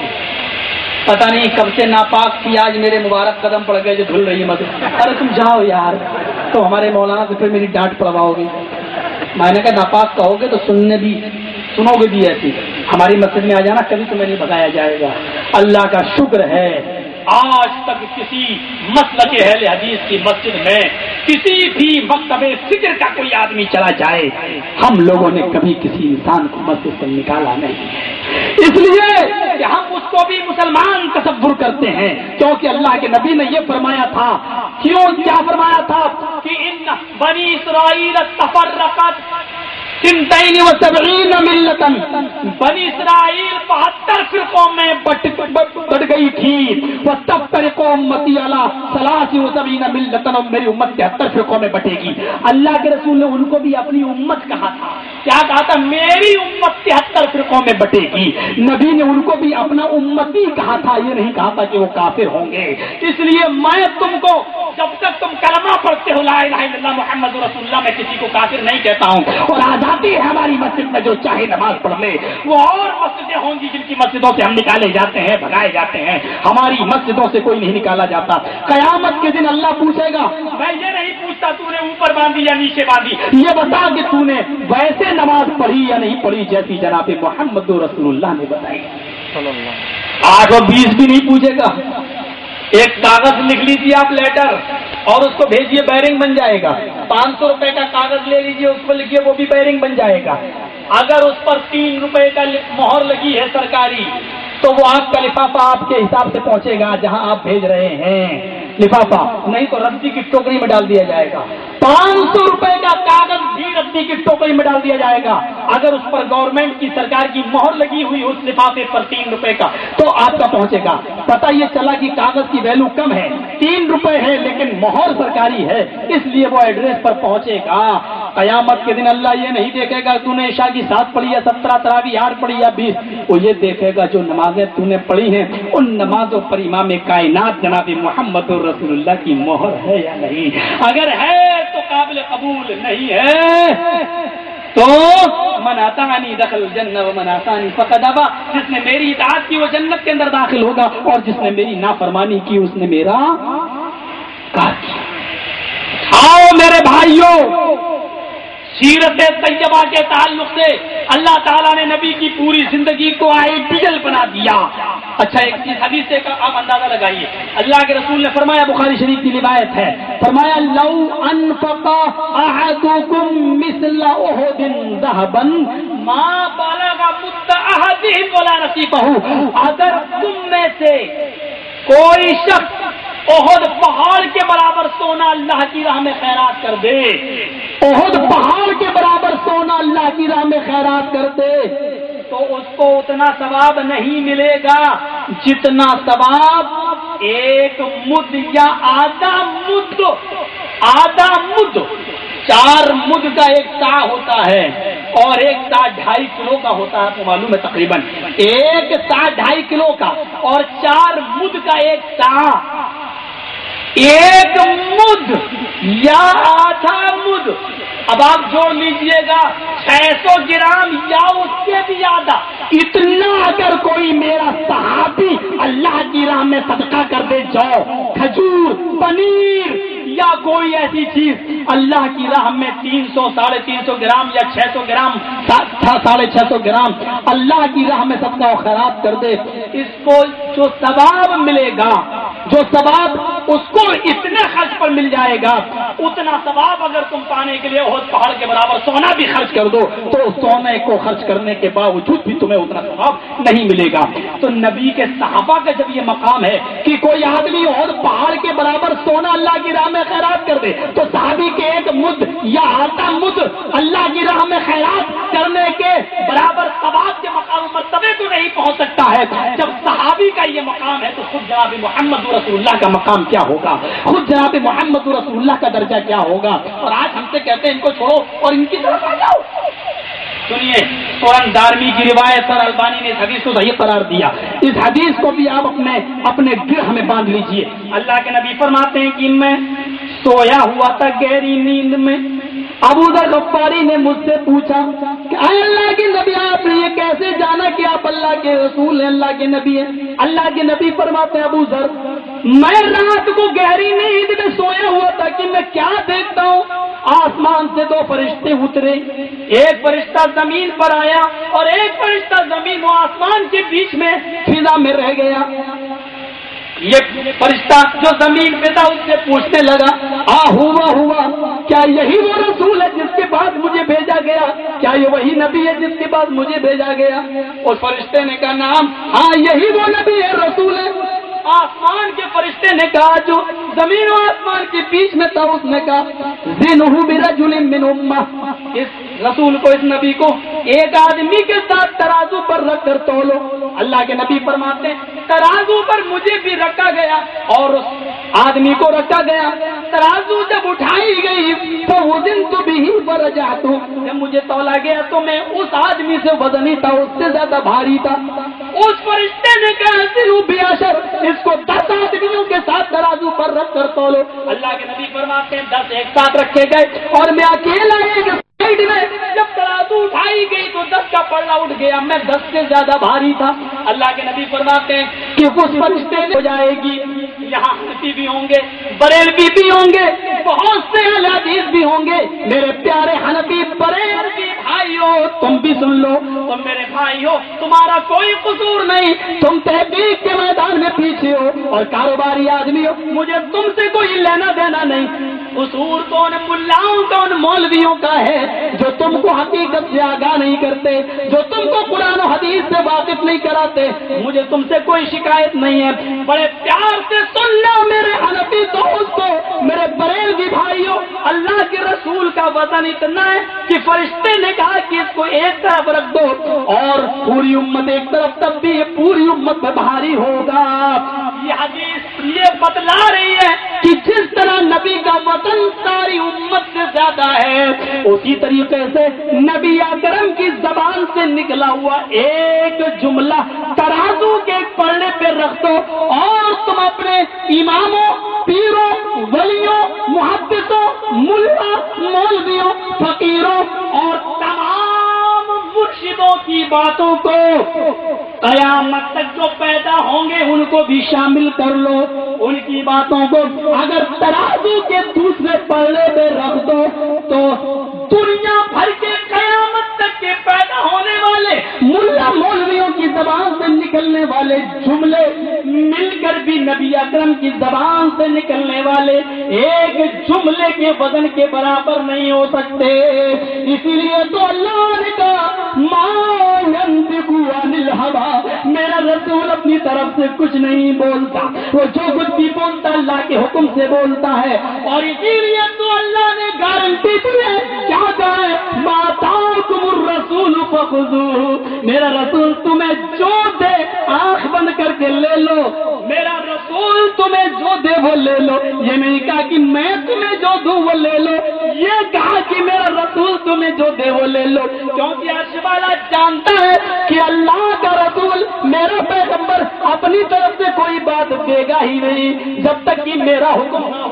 پتہ نہیں کب سے ناپاک تھی، آج میرے مبارک قدم پڑ گئے جو دھل رہی ہے مسجد ارے، تم جاؤ یار۔ تو ہمارے مولانا سے پھر میری ڈانٹ پڑواؤ گی میں نے کہا، ناپاک کہو گے تو سننے بھی، سنو گے بھی ایسی۔ ہماری مسجد میں آ جانا، کبھی تمہیں نہیں بتایا جائے گا۔ اللہ کا شکر ہے۔ آج تک کسی مسل کے اہل حدیث کی مسجد میں کسی بھی مکتب فکر کا کوئی آدمی چلا جائے، ہم لوگوں نے کبھی کسی انسان کو مسجد سے نکالا نہیں۔ اس لیے کہ ہم اس کو بھی مسلمان تصور کرتے ہیں۔ کیونکہ اللہ کے نبی نے یہ فرمایا تھا، کیوں کیا فرمایا تھا؟ کہ ان بنی اسرائیل تفرقت سنتین و سبعین ملتن بنی اسرائیل بہتر فرقوں میں بٹ گئی تھی. وہ تب فرقوں امتی اللہ سلاسی و سبعین ملتن اور میری امت تہتر فرقوں میں بٹے گی. اللہ کے رسول نے ان کو بھی اپنی امت کہا تھا. کیا کہا تھا؟ میری امت تہتر فرقوں میں بٹے گی. نبی نے ان کو بھی اپنا امتی کہا تھا. یہ نہیں کہا تھا کہ وہ کافر ہوں گے. اس لیے میں تم کو جب تک تم کلمہ پڑھتے ہو لا الہ الا اللہ محمد رسول اللہ، میں کسی کو کافر نہیں کہتا ہوں۔ اور آزاد ہے ہماری مسجد میں، جو چاہے نماز پڑھ لے۔ وہ اور مسجدیں ہوں گی جن کی مسجدوں سے ہم نکالے جاتے ہیں، بھگائے جاتے ہیں۔ ہماری مسجدوں سے کوئی نہیں نکالا جاتا۔ قیامت کے دن اللہ پوچھے گا، میں یہ نہیں پوچھتا تو نے اوپر باندھی یا نیچے باندھی؟ یہ بتا کہ تو نے ویسے نماز پڑھی یا نہیں پڑھی جیسی جناب محمد رسول اللہ نے بتائی۔ آٹھ اور بیس بھی نہیں پوچھے گا۔ ایک کاغذ لکھ لیجیے آپ لیٹر اور اس کو بھیجیے بیرنگ بن جائے گا۔ پانچ سو روپے کا کاغذ لے لیجیے اس کو لکھیے وہ بھی بیرنگ بن جائے گا۔ اگر اس پر تین روپے کا مہر لگی ہے سرکاری تو وہ آپ کا لفافہ آپ کے حساب سے پہنچے گا جہاں آپ بھیج رہے ہیں۔ لفافہ، نہیں تو رسی کی ٹوکری میں ڈال دیا جائے گا۔ پانچ سو روپے کا کاغذ بھی رسی کی ٹوکری میں ڈال دیا جائے گا۔ اگر اس پر گورنمنٹ کی سرکار کی مہر لگی ہوئی اس لفافے پر تین روپے کا، تو آپ کا پہنچے گا۔ پتا یہ چلا کہ کاغذ کی ویلو کم ہے۔ تین روپے ہے، لیکن مہر سرکاری ہے۔ اس لیے وہ ایڈریس پر پہنچے گا۔ قیامت کے دن اللہ یہ نہیں دیکھے گا تو نے عشاء کی سات پڑھی یا سترہ، تراوی آٹھ پڑھی یا بیس۔ وہ یہ دیکھے گا جو نماز نمازیں تو نے پڑھی ہیں، ان نمازوں پر امام کائنات جناب محمد رسول اللہ کی مہر ہے یا نہیں؟ اگر ہے تو قابل قبول نہیں ہے۔ تو مناتانی دخل جنت و مناتانی فقد ابا، جس نے میری اطاعت کی وہ جنت کے اندر داخل ہوگا اور جس نے میری نافرمانی کی اس نے میرا کہا کیا۔ آؤ میرے بھائیوں سیرت طیبہ کے تعلق سے اللہ تعالیٰ نے نبی کی پوری زندگی کو آئی آئیڈیل بنا دیا۔ اچھا ایک چیز حدیث سے آپ اندازہ لگائیے۔ اللہ کے رسول نے فرمایا، بخاری شریف کی روایت ہے۔ فرمایا، لو انفقا احدکم مثل احد ذهبا ما بلغ مد احدهم ولا نصيبه اگر تم میں سے کوئی شخص عہد پہاڑ کے برابر سونا اللہ کی راہ میں خیرات کر دے۔ عہد پہاڑ کے برابر سونا اللہ کی راہ میں خیرات کر دے۔ تو اس کو اتنا ثواب نہیں ملے گا جتنا ثواب ایک مد یا آدھا مد آدھا مد۔ چار مد کا ایک سا ہوتا ہے اور ایک ساٹھ ڈھائی کلو کا ہوتا ہے تو معلوم ہے تقریباً۔ ایک ساٹھ ڈھائی کلو کا اور چار مد کا ایک سا ایک مد، یا آدھا مد۔ اب آپ جوڑ لیجیے گا چھ سو گرام یا اس سے بھی زیادہ۔ اتنا اگر کوئی میرا صحابی اللہ کی راہ میں صدقہ کر دے جاؤ کھجور، پنیر یا کوئی ایسی چیز اللہ کی راہ میں تین سو، ساڑھے تین سو گرام یا چھ سو گرام ساڑھے چھ سو گرام اللہ کی راہ میں سب کا خراب کر دے، اس کو جو ثواب ملے گا، جو ثواب اس کو اتنے خرچ پر مل جائے گا، اتنا ثواب اگر تم پانے کے لیے بہت پہاڑ کے برابر سونا بھی خرچ کر دو، تو سونے کو خرچ کرنے کے باوجود بھی تمہیں اتنا ثواب نہیں ملے گا۔ تو نبی کے صحابہ کا جب یہ مقام ہے کہ کوئی آدمی اور پہاڑ کے برابر سونا اللہ کی راہ میں خیرات کر دے۔ تو صحابی کے ایک مد یا آتا مد اللہ کی راہ میں خیرات کرنے کے برابر ثواب کے مقام مرتبے تو نہیں پہنچ سکتا ہے۔ جب صحابی کا یہ مقام ہے تو خود جناب محمد رسول اللہ کا مقام کیا ہوگا؟ خود جناب محمد رسول اللہ کا درجہ کیا ہوگا؟ اور آج ہم سے کہتے ہیں ان کو چھوڑو اور ان کی طرف آ جاؤ۔ سنیے فوراً دارمی کی روایت سر البانی نے اس حدیث کو صحیح قرار دیا۔ اس حدیث کو بھی آپ اپنے اپنے گرہ میں باندھ لیجیے۔ اللہ کے نبی فرماتے ہیں کہ میں سویا ہوا تھا گہری نیند میں۔ ابو ذر غفاری نے مجھ سے پوچھا کہ اے اللہ کے نبی آپ نے یہ کیسے جانا کہ آپ اللہ کے رسول ہیں، اللہ کے نبی ہیں۔ اللہ کے نبی فرماتے ہیں، ابو ذر، میں رات کو گہری نیند میں سویا ہوا تھا کہ میں کیا دیکھتا ہوں۔ آسمان سے دو فرشتے اترے۔ ایک فرشتہ زمین پر آیا اور ایک فرشتہ زمین و آسمان کے بیچ میں فضا میں رہ گیا۔ یہ فرشتہ جو زمین پہ تھا، اس سے پوچھنے لگا، آ، ہوا ہوا، کیا یہی وہ رسول ہے جس کے بعد مجھے بھیجا گیا؟ کیا یہ وہی نبی ہے جس کے بعد مجھے بھیجا گیا؟ اس فرشتے نے کہا نام ہاں یہی وہ نبی ہے، رسول ہے۔ آسمان کے فرشتے نے کہا، جو زمین و آسمان کے بیچ میں تھا، اس نے کہا من امہ۔ اس رسول کو اس نبی کو ایک آدمی کے ساتھ ترازو پر رکھ کر تولو۔ اللہ کے نبی فرماتے ترازو پر مجھے بھی رکھا گیا اور آدمی کو رکھا گیا۔ ترازو جب اٹھائی گئی، تو وہ دن تو بھی ہی پر جاتوں جب مجھے تولا گیا تو میں اس آدمی سے وزنی تھا، اس سے زیادہ بھاری تھا۔ اس فرشتے نے کہا سنو بیاشر اس کو دس آدمیوں کے ساتھ ترازو پر رکھ کر تولو۔ اللہ کے نبی فرماتے ہیں، دس ایک ساتھ رکھے گئے اور میں اکیلا ایک میں جب ترازو اٹھائی گئی تو دس کا پڑا اٹھ گیا۔ میں دس سے زیادہ بھاری تھا۔ اللہ کے نبی فرماتے ہیں کہ اس فرشتے ہو جائے گی۔ یہاں ہنسی بھی ہوں گے، بریلوی بھی ہوں گے، بہت سے حدیث بھی ہوں گے۔ میرے پیارے ہنفی بریلوی بھائیو تم بھی سن لو۔ تم میرے بھائی ہو تمہارا کوئی قصور نہیں۔ تم تحقیق کے میدان میں پیچھے ہو۔ اور کاروباری آدمی ہو مجھے تم سے کوئی لینا دینا نہیں۔ قصور تو ان ملاؤں کا ان مولویوں کا ہے، جو تم کو حقیقت سے آگاہ نہیں کرتے، جو تم کو قرآن و حدیث سے واقف نہیں کراتے، مجھے تم سے کوئی شکایت نہیں ہے۔ بڑے پیار سے سن لو میرے حنفی دوست، میرے بریل کی بھائیوں، اللہ کے رسول کا وطن اتنا ہے کہ فرشتے نے کہا کہ اس کو ایک طرف رکھ دو اور پوری امت ایک طرف، تب بھی یہ پوری امت میں بھاری ہوگا۔ یہ حدیث یہ بتلا رہی ہے کہ جس طرح نبی کا وطن ساری امت سے زیادہ ہے، اسی طریقے سے نبی اکرم کی زبان سے نکلا ہوا ایک جملہ ترازو کے پڑھنے پہ رکھ دو اور تم اپنے اماموں، پیروں، ولیوں، محدثوں ملا مولویوں، فقیروں اور تمام مرشدوں کی باتوں کو قیامت تک جو پیدا ہوں گے ان کو بھی شامل کر لو۔ ان کی باتوں کو اگر ترازو کے دوسرے پڑھنے پہ رکھ دو تو دنیا بھر کے قیامت تک کے پیدا ہونے والے ملا مولویوں کی زبان سے نکلنے والے جملے، مل کر بھی نبی اکرم کی زبان سے نکلنے والے ایک جملے کے وزن کے برابر نہیں ہو سکتے۔ اسی لیے تو اللہ نے کہا میرا رسول اپنی طرف سے کچھ نہیں بولتا. وہ جو کچھ بھی بولتا اللہ کے حکم سے بولتا ہے. اور اسی لیے تو اللہ نے گارنٹی دی ہے. کیا کہے ماتا تم رسول میرا رسول تمہیں جو دے، آنکھ بند کر کے لے لو. میرا رسول تمہیں جو دے، وہ لے لو. یہ نہیں کہا کہ میں تمہیں جو دوں، وہ لے لو. یہ کہا کہ میرا رسول تمہیں جو دے وہ لے لو۔ کیونکہ عرش والا جانتا ہے کہ اللہ کا رسول میرا پیغمبر اپنی طرف سے کوئی بات دے گا ہی نہیں۔ جب تک کہ میرا حکم نہ ہو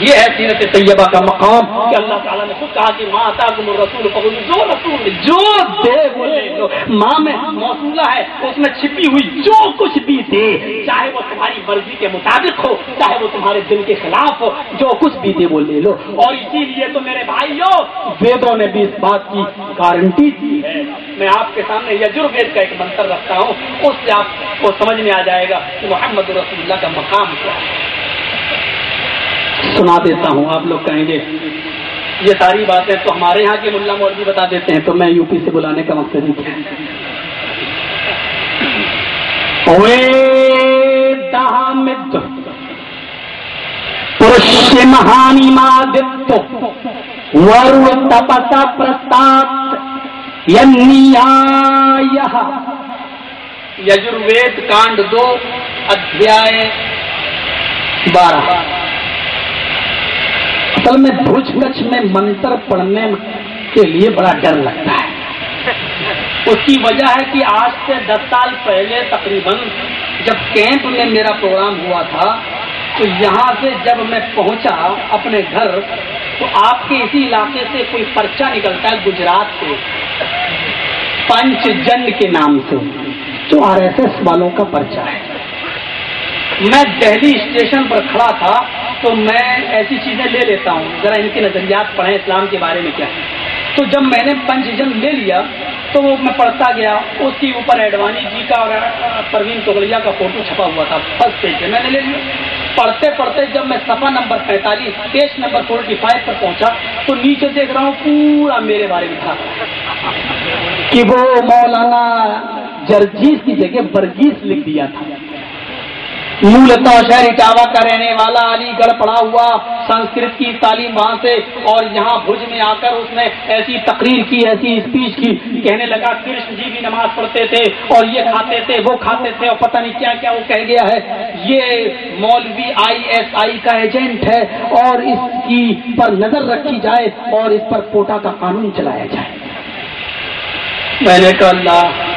یہ ہے سیرت طیبہ کا مقام کہ اللہ تعالیٰ نے خود کہا کہ ماں تا تم رسول جو رسول جو دے وہ لے لو۔ ماں میں موصولہ ہے، اس میں چھپی ہوئی جو کچھ بھی دے، چاہے وہ تمہاری مرضی کے مطابق ہو، چاہے وہ تمہارے دل کے خلاف ہو، جو کچھ بھی دے وہ لے لو۔ اور اسی لیے تو میرے بھائیوں، ویدوں نے بھی اس بات کی گارنٹی دی ہے۔ میں آپ کے سامنے یجروید کا ایک منتر رکھتا ہوں، اس سے آپ کو سمجھ میں آ جائے گا کہ محمد رسول اللہ کا مقام کیا ہے۔ سنا دیتا ہوں، آپ لوگ کہیں گے، یہ ساری باتیں تو ہمارے یہاں کے ملا مولوی بتا دیتے ہیں، تو میں یو پی سے بلانے کا مقصد ہی کیا مہانی مادت ورو تپسا پرستات یجروید کانڈ دو، ادھیائے بارہ۔ اصل میں بھوج کچھ میں منتر پڑھنے کے لیے بڑا ڈر لگتا ہے۔ اس کی وجہ ہے کہ آج سے دس سال پہلے تقریباً جب کیمپ میں میرا پروگرام ہوا تھا، تو یہاں سے جب میں پہنچا اپنے گھر، تو آپ کے اسی علاقے سے کوئی پرچہ نکلتا ہے گجرات سے۔ پنچ جن کے نام سے، جو آر ایس ایس والوں کا پرچہ ہے۔ میں دہلی اسٹیشن پر کھڑا تھا تو میں ایسی چیزیں لے لیتا ہوں، ذرا ان کے نظریات پڑھیں اسلام کے بارے میں کیا۔ تو جب میں نے پنچ جن لے لیا، تو وہ میں پڑھتا گیا، اس کے اوپر ایڈوانی جی کا اور پروین توگڑیا کا فوٹو چھپا ہوا تھا فرسٹ پیج پہ میں نے لے لیا۔ پڑھتے پڑھتے جب میں سفا نمبر پینتالیس، پیج نمبر فورٹی فائیو پر پہنچا، تو نیچے دیکھ رہا ہوں، پورا میرے بارے میں تھا۔ کہ وہ مولانا جرجیز کی جگہ برگیز لکھ دیا تھا۔ مولتا شہر اٹاوا کا رہنے والا علی گڑھ پڑھا ہوا سنسکرت کی تعلیم وہاں سے اور یہاں بھوج میں آ کر اس نے ایسی تقریر کی، ایسی اسپیچ کی۔ کہنے لگا، کرشن جی بھی نماز پڑھتے تھے اور یہ کھاتے تھے، وہ کھاتے تھے اور پتہ نہیں کیا کیا وہ کہہ گیا ہے۔ یہ مولوی آئی ایس آئی کا ایجنٹ ہے اور اس کی پر نظر رکھی جائے اور اس پر کوٹا کا قانون چلایا جائے۔ میں نے کہا اللہ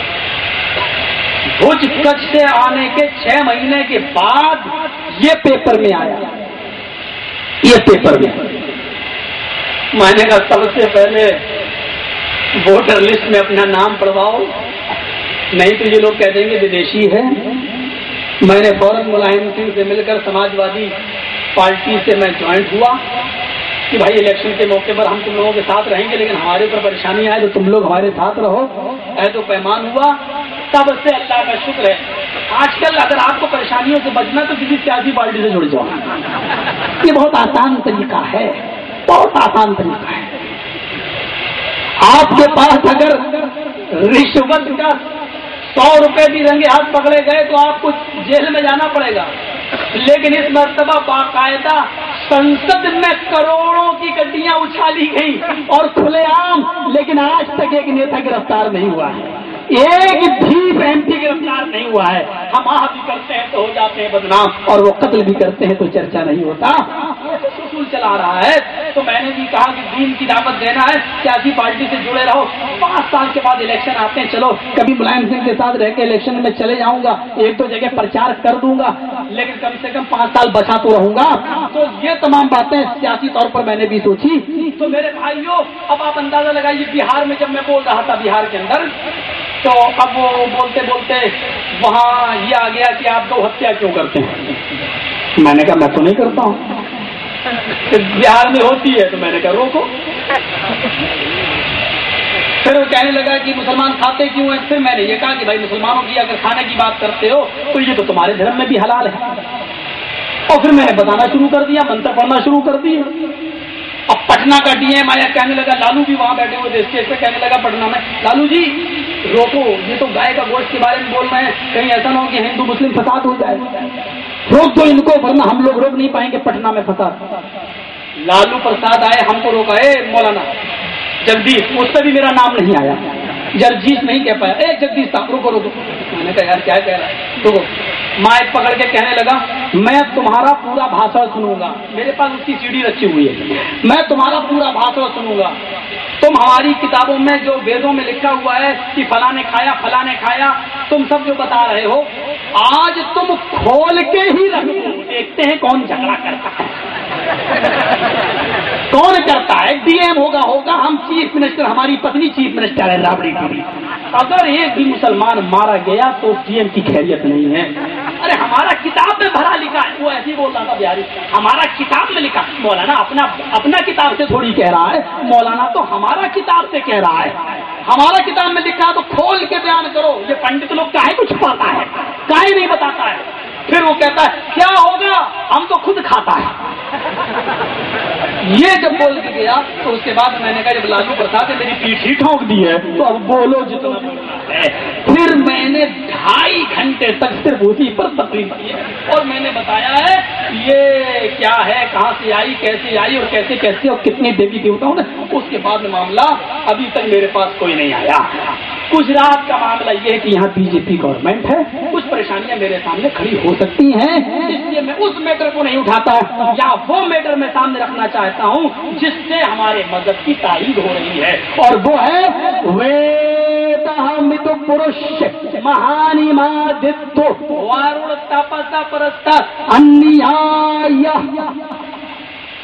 بھوج کچھ سے آنے کے چھ مہینے کے بعد یہ پیپر میں آیا۔ یہ پیپر میں۔ میں نے کہا، سب سے پہلے ووٹر لسٹ میں اپنا نام پڑھواؤ۔ نہیں تو یہ لوگ کہہ دیں گے، ودیشی ہے میں نے فوراً ملائم سنگھ سے مل کر سماج وادی پارٹی سے میں جوائنٹ ہوا۔ کہ بھائی الیکشن کے موقع پر ہم تم لوگوں کے ساتھ رہیں گے، لیکن ہمارے اوپر پریشانی آئے تو تم لوگ ہمارے ساتھ رہو۔ اے تو پیمان ہوا۔ تب سے اللہ کا شکر ہے۔ آج کل اگر آپ کو پریشانیوں سے بچنا تو کسی سیاسی پارٹی سے جڑ جاؤ۔ یہ بہت آسان طریقہ ہے۔ بہت آسان طریقہ ہے۔ آپ کے پاس اگر رشوت کا سو روپے بھی رنگے ہاتھ پکڑے گئے تو آپ کو جیل میں جانا پڑے گا۔ لیکن اس مرتبہ باقاعدہ سنسد میں کروڑوں کی گڈیاں اچھالی گئی اور کھلے عام، لیکن آج تک ایک نیتا گرفتار نہیں ہوا ہے۔ ایک بھی ایم گرفتار نہیں ہوا ہے۔ ہم آ بھی کرتے ہیں تو ہو جاتے ہیں بدنام، اور وہ قتل بھی کرتے ہیں تو چرچا نہیں ہوتا۔ اصول چلا رہا ہے۔ تو میں نے بھی کہا کہ دین کی دعوت دینا ہے۔ سیاسی پارٹی سے جڑے رہو۔ پانچ سال کے بعد الیکشن آتے ہیں، چلو۔ کبھی ملائم سنگھ کے ساتھ رہ کے الیکشن میں چلے جاؤں گا۔ ایک دو جگہ پرچار کر دوں گا۔ لیکن کم سے کم پانچ سال بچا تو رہوں گا۔ تو یہ تمام باتیں سیاسی طور پر میں نے بھی سوچی۔ تو میرے بھائیوں، اب آپ اندازہ لگائیے، بہار میں جب میں بول رہا تھا، بہار کے اندر تو اب وہ بولتے بولتے وہاں یہ آ گیا کہ آپ کو ہتیا کیوں کرتے ہیں؟ میں نے کہا میں تو نہیں کرتا ہوں۔ بہار میں ہوتی ہے تو میں نے کہا روکو۔ پھر وہ کہنے لگا کہ مسلمان کھاتے کیوں ہیں؟ پھر میں نے یہ کہا کہ بھائی مسلمانوں کی اگر کھانے کی بات کرتے ہو تو یہ تو تمہارے دھرم میں بھی حلال ہے۔ اور پھر میں نے بتانا شروع کر دیا منتر پڑھنا شروع کر دیا۔ اب پٹنہ کا ڈی ایم آیا، کہنے لگا، لالو بھی وہاں بیٹھے ہوئے اسٹیج پہ کہنے لگا پٹنہ میں، لالو جی روکو، یہ تو گائے کا گوشت کے بارے میں بول رہے ہیں، کہیں ایسا نہ ہو کہ ہندو مسلم فساد ہو جائے۔ روک دو ان کو، ورنہ ہم لوگ روک نہیں پائیں گے پٹنہ میں فساد۔ لالو پرساد آئے، ہم کو روکا، اے مولانا، جگدیش، اس پہ بھی میرا نام نہیں آیا۔ جرجیت نہیں کہہ پایا، اے جگدیش صاحب، روکو روکو۔ میں نے کہا، یار، کیا کہہ رہا ہے؟ روکو۔ مائک پکڑ کے کہنے لگا، میں تمہارا پورا بھاشن سنوں گا۔ میرے پاس اس کی سیڑھی رکھی ہوئی ہے۔ میں تمہارا پورا بھاشن سنوں گا۔ تم ہماری کتابوں میں جو ویدوں میں لکھا ہوا ہے، کہ فلاں نے کھایا، فلاں نے کھایا، تم سب جو بتا رہے ہو، آج تم کھول کے ہی رکھو دیکھتے ہیں کون جھگڑا کرتا ہے۔ *laughs* کون کرتا ہے؟ ڈی ایم ہوگا ہوگا، ہم چیف منسٹر، ہماری پتنی چیف منسٹر ہے رابڑی کی اگر ایک بھی مسلمان مارا گیا تو ڈی ایم کی خیریت نہیں ہے۔ ارے، ہمارا کتاب میں بھرا لکھا ہے۔ وہ ایسی بول رہا تھا بہاری ہمارا کتاب میں لکھا مولانا اپنا اپنا کتاب سے تھوڑی کہہ رہا ہے۔ مولانا تو ہمارا کتاب سے کہہ رہا ہے۔ ہمارا کتاب میں لکھا تو کھول کے بیان کرو۔ یہ پنڈت لوگ کاہے کو چھپاتا ہے؟ کاہے نہیں بتاتا ہے؟ پھر وہ کہتا ہے، کیا ہوگا ہم تو خود کھاتا ہے. یہ جب بول کے گیا، تو اس کے بعد میں نے کہا، جب لالو پرساد نے میری پیٹ ہی ٹھونک دی ہے، تو اب بولو جتنا پھر میں نے ڈھائی گھنٹے تک صرف اسی پر تقریب کی ہے اور میں نے بتایا ہے، یہ کیا ہے، کہاں سے آئی کیسے آئی اور کیسے کیسے اور کتنی دیوی دیوتا ہوں اس کے بعد معاملہ ابھی تک میرے پاس کوئی نہیں آیا۔ گجرات کا معاملہ یہ ہے کہ یہاں بی جے پی گورنمنٹ ہے۔ کچھ پریشانیاں میرے سامنے کھڑی ہو سکتی ہیں، اس لیے میں اس میٹر کو نہیں اٹھاتا یا وہ میٹر میں سامنے رکھنا چاہتا ہوں جس سے ہمارے مذہب کی تائید ہو رہی ہے۔ اور وہ ہے پروش مہانی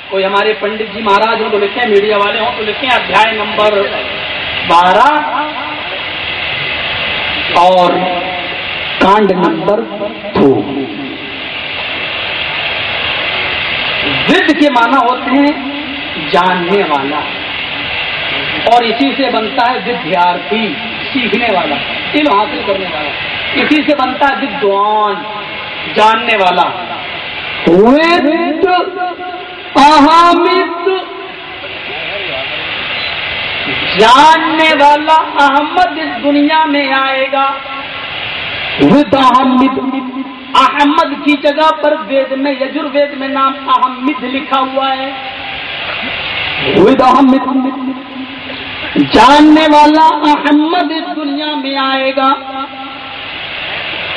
کوئی ہمارے پنڈت جی مہاراج ہوں تو لکھیں، میڈیا والے ہوں تو لکھیں، ادھیائے نمبر بارہ۔ اور کانڈ نمبر دو۔ ود کے معنی ہوتے ہیں جاننے والا۔ اور اسی سے بنتا ہے ودیارتھی سیکھنے والا، علم حاصل کرنے والا۔ اسی سے بنتا ہے ودوان جاننے والا۔ جاننے والا احمد اس دنیا میں آئے گا۔ احمد احمد کی جگہ پر وید میں یجر وید میں نام احمد لکھا ہوا ہے۔ احمد جاننے والا احمد اس دنیا میں آئے گا۔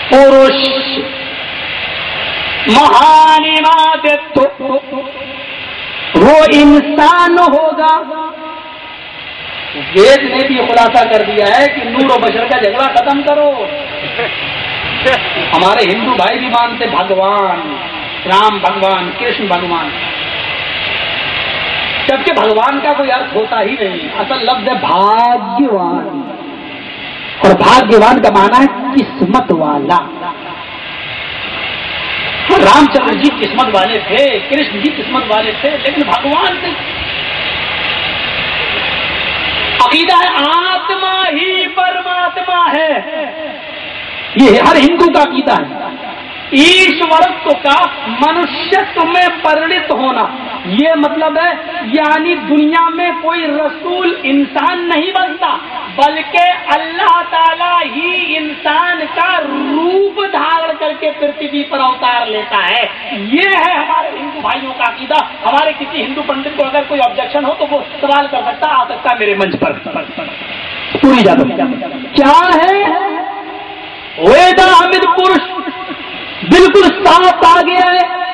پوروش مہانی وہ انسان ہوگا۔ وید نے بھی خلاصہ کر دیا ہے کہ نور و بشر کا جھگڑا ختم کرو۔ ہمارے ہندو بھائی بھی مانتے بھگوان، رام بھگوان، کرشن بھگوان۔ جبکہ بھگوان کا کوئی ارتھ ہوتا ہی نہیں، اصل لفظ ہے بھاگیوان۔ اور بھاگیوان کا معنی ہے قسمت والا۔ رام چندر جی قسمت والے تھے، کرشن جی قسمت والے تھے، لیکن بھگوان سے عقیدہ ہے آتما ہی پرماتما ہے۔ یہ ہر ہندو کا عقیدہ ہے۔ ایشورتو کا منشیت میں پرڑت ہونا۔ یہ مطلب ہے یعنی دنیا میں کوئی رسول انسان نہیں بنتا، بلکہ اللہ تعالی ہی انسان کا روپ دھار کر کے پرتھوی پر اوتار لیتا ہے۔ یہ ہے ہمارے ہندو بھائیوں کا عقیدہ۔ ہمارے کسی ہندو پنڈت کو اگر کوئی آبجیکشن ہو تو وہ سوال کر سکتا، آ سکتا میرے منچ پر۔ پوری کیا ہے؟ ویدا حمد پورش بالکل صاف آ گیا ہے۔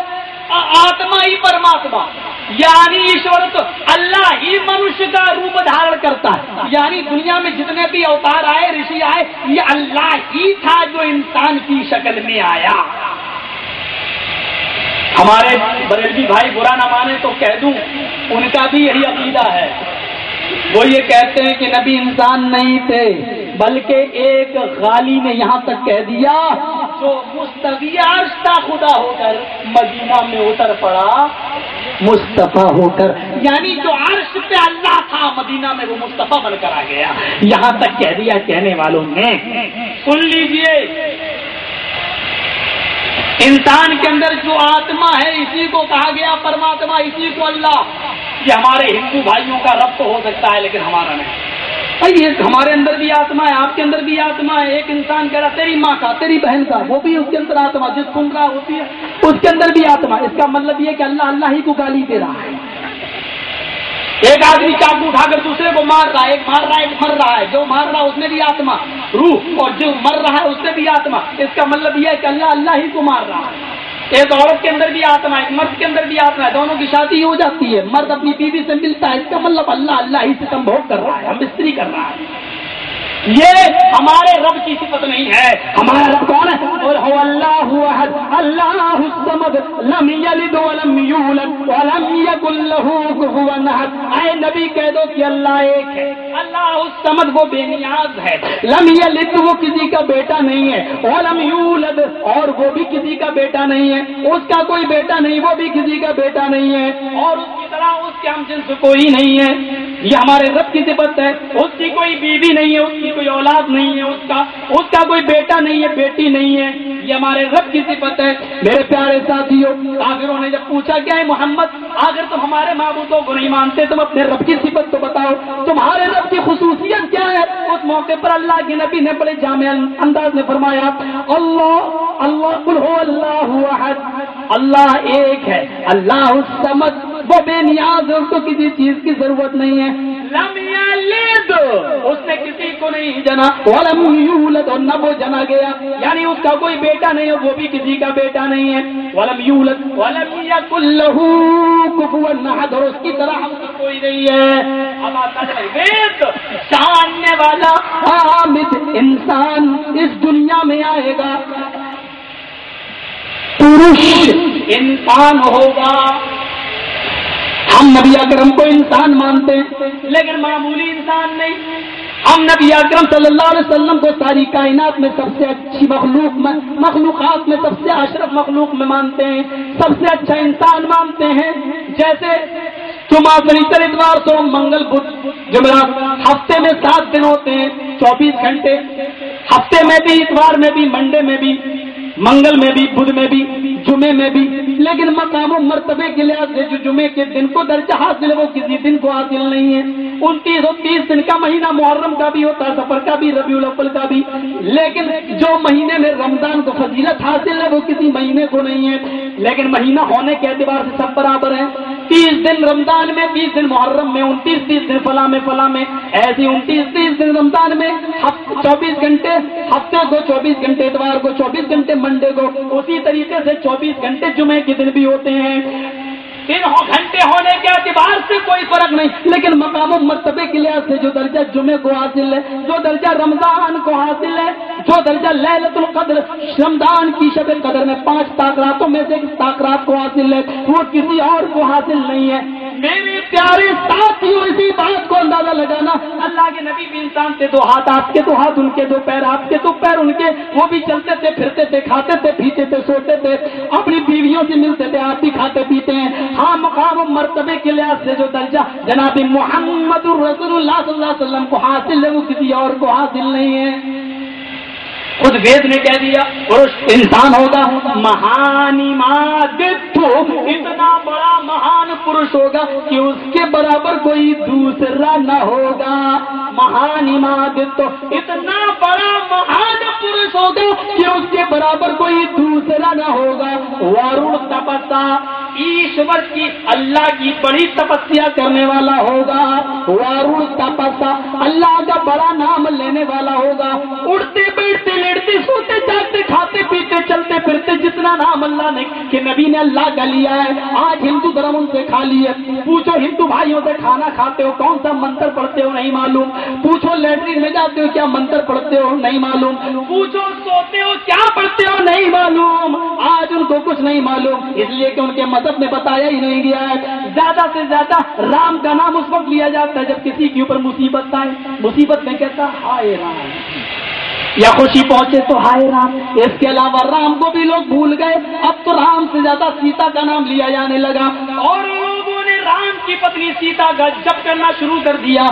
آتما ہی پرماتما یعنی ایشور تو اللہ ہی منشیہ کا روپ دھارن کرتا ہے۔ یعنی دنیا میں جتنے بھی اوتار آئے، رشی آئے، یہ اللہ ہی تھا جو انسان کی شکل میں آیا۔ ہمارے بریلوی بھائی برا نہ مانے تو کہہ دوں، ان کا بھی یہی عقیدہ ہے۔ وہ یہ کہتے ہیں کہ نبی انسان نہیں تھے، بلکہ ایک غالی نے یہاں تک کہہ دیا، جو مستوی عرشہ خدا ہو کر مدینہ میں اتر پڑا، مصطفیٰ ہو کر۔ یعنی جو عرش پہ اللہ تھا، مدینہ میں وہ مصطفیٰ بن کر آ گیا۔ یہاں تک کہہ دیا کہنے والوں نے۔ سن لیجیے انسان کے اندر جو آتما ہے، اسی کو کہا گیا پرماتما، اسی کو اللہ یہ ہمارے ہندو بھائیوں کا رب تو ہو سکتا ہے، لیکن ہمارا نہیں۔ ہمارے اندر بھی آتما ہے، آپ کے اندر بھی آتما ہے۔ ایک انسان کہہ رہا تیری ماں کا، تیری بہن کا، وہ بھی اس کے اندر آتما، جس سن رہا ہوتی ہے، اس کے اندر بھی آتما۔ اس کا مطلب یہ کہ اللہ اللہ ہی کو گالی دے رہا ہے۔ ایک آدمی چاقو اٹھا کر دوسرے کو مار رہا ہے، ایک مار رہا ہے، ایک مر رہا ہے، جو مار رہا ہے اس میں بھی آتما، روح اور جو مر رہا ہے اس میں بھی آتما۔ اس کا مطلب یہ ہے کہ اللہ اللہ ہی کو مار رہا ہے۔ ایک عورت کے اندر بھی آتما، ایک مرد کے اندر بھی آتما ہے، دونوں کی شادی ہو جاتی ہے۔ مرد اپنی بیوی سے ملتا ہے، اس کا مطلب اللہ اللہ ہی سے سمبھوگ کر رہا ہے، ہم استری کر رہا ہے۔ یہ ہمارے رب کی صفت نہیں ہے۔ ہمارا رب کون ہے؟ اور ہو اللہ اللہ الصمد، لم یلد ولم یولد، ولم یکن له کفوا احد۔ اے نبی کہہ دو کہ اللہ ایک ہے۔ اللہ الصمد وہ بے نیاز ہے۔ لم یلد وہ کسی کا بیٹا نہیں ہے۔ ولم یولد اور وہ بھی کسی کا بیٹا نہیں ہے۔ اس کا کوئی بیٹا نہیں، وہ بھی کسی کا بیٹا نہیں ہے۔ اور اس کی طرح اس کے ہم جنس کوئی نہیں ہے۔ یہ ہمارے رب کی صفت ہے۔ اس کی کوئی بیوی نہیں ہے، اس کی کوئی اولاد نہیں ہے، اس کا اس کا کوئی بیٹا نہیں ہے، بیٹی نہیں ہے۔ یہ ہمارے رب کی صفت ہے۔ میرے پیارے ساتھیوں آخروں نے جب پوچھا کیا ہے محمد اگر تم ہمارے معبودوں کو نہیں مانتے، تم اپنے رب کی صفت تو بتاؤ۔ تمہارے رب کی خصوصیت کیا ہے؟ اس موقع پر اللہ کے نبی نے بڑے جامع انداز میں فرمایا، اللہ اللہ کل ہو اللہ اللہ ایک ہے، اللہ السمد وہ بے نیاز ہے اس کو کسی چیز کی ضرورت نہیں ہے۔ اس نے کسی کو نہیں جنا۔ ولم یولد اور نہ وہ جنا گیا۔ یعنی اس کا کوئی بیٹا نہیں ہے وہ بھی کسی کا بیٹا نہیں ہے۔ ولم یولد ولم یکن له کفوا احد اور اس کی طرح ہم سے کوئی نہیں ہے۔ جاننے والا حامد انسان اس دنیا میں آئے گا۔ پروش انسان ہوگا۔ ہم نبی اکرم کو انسان مانتے ہیں، لیکن معمولی انسان نہیں۔ ہم نبی اکرم صلی اللہ علیہ وسلم کو ساری کائنات میں سب سے اچھی مخلوق میں مخلوقات میں سب سے اشرف مخلوق میں مانتے ہیں، سب سے اچھا انسان مانتے ہیں۔ جیسے جمعہ شنیچر اتوار سو منگل بدھ جمعرات ہفتے میں سات دن ہوتے ہیں، چوبیس گھنٹے۔ ہفتے میں بھی، اتوار میں بھی، منڈے میں بھی، منگل میں بھی، بدھ میں بھی۔ جمعے میں بھی، لیکن مقام و مرتبے کے لحاظ سے جو جمعے کے دن کو درجہ حاصل ہے، وہ کسی دن کو حاصل نہیں ہے۔ انتیس اور تیس دن کا مہینہ محرم کا بھی ہوتا ہے سفر کا بھی، ربیع الاول کا بھی۔ لیکن جو مہینے میں رمضان کو فضیلت حاصل ہے، وہ کسی مہینے کو نہیں ہے۔ لیکن مہینہ ہونے کے اعتبار سے سب برابر ہیں۔ تیس دن رمضان میں، تیس دن محرم میں، انتیس، تیس دن فلاں میں فلاں میں۔ ایسی انتیس، تیس دن رمضان میں چوبیس گھنٹے، ہفتے کو چوبیس گھنٹے، اتوار کو چوبیس گھنٹے، منڈے کو۔ اسی طریقے سے چوبیس گھنٹے جمعے کے دن بھی ہوتے ہیں۔ دن گھنٹے ہونے کے اعتبار سے کوئی فرق نہیں، لیکن مقام و مرتبے کے لحاظ سے جو درجہ جمعے کو حاصل ہے، جو درجہ رمضان کو حاصل ہے، جو درجہ للت القدر، رمضان کی شب قدر میں پانچ تاکراتوں میں سے تاکرات کو حاصل ہے، وہ کسی اور کو حاصل نہیں ہے۔ میرے پیارے ساتھیوں، اسی بات کو اندازہ لگانا، اللہ کے نبی بھی انسان تھے دو ہاتھ، آپ کے دو ہاتھ، ان کے دو پیر، آپ کے دو پیر، ان کے۔ وہ بھی چلتے تھے، پھرتے تھے، کھاتے تھے، پیتے تھے، سوتے تھے، اپنی بیویوں سے ملتے تھے، آپ بھی کھاتے پیتے ہیں۔ ہاں مقام و مرتبے کے لحاظ سے جو درجہ جناب محمد الرسول اللہ صلی اللہ علیہ وسلم کو حاصل ہے، وہ کسی اور کو حاصل نہیں ہے۔ خود وید نے کہہ دیا پروش انسان ہوگا مہانی اتنا بڑا مہان پروش ہوگا کہ اس کے برابر کوئی دوسرا نہ ہوگا۔ مہانی تو اتنا بڑا مہان پروش ہوگا کہ اس کے برابر کوئی دوسرا نہ ہوگا۔ وارون تپسا ایشور کی اللہ کی بڑی تپسیا کرنے والا ہوگا۔ وارون تپسا اللہ کا بڑا نام لینے والا ہوگا۔ اڑتے بیٹھتے لیٹتے سوتے جاگتے کھاتے پیتے چلتے پھرتے جتنا نام اللہ نے کہ نبی نے اللہ کا لیا ہے، آج ہندو دھرم ان سے کھا لی ہے۔ پوچھو ہندو بھائیوں سے کھانا کھاتے ہو، کون سا منتر پڑھتے ہو نہیں معلوم۔ پوچھو لیٹرین میں جاتے ہو، کیا منتر پڑھتے ہو نہیں معلوم۔ پوچھو سوتے ہو، کیا پڑھتے ہو؟ نہیں معلوم۔ آج ان کو کچھ نہیں معلوم، اس لیے کہ ان کے مذہب میں بتایا ہی نہیں گیا ہے۔ زیادہ سے زیادہ رام کا نام اس وقت لیا جاتا ہے جب کسی کے اوپر مصیبت آئے۔ مصیبت میں کہتا، ہائے رام۔ یا خوشی پہنچے تو ہائے رام۔ اس کے علاوہ رام کو بھی لوگ بھول گئے۔ اب تو رام سے زیادہ سیتا کا نام لیا جانے لگا۔ اور لوگوں نے رام کی پتنی سیتا کا جب کرنا شروع کر دیا۔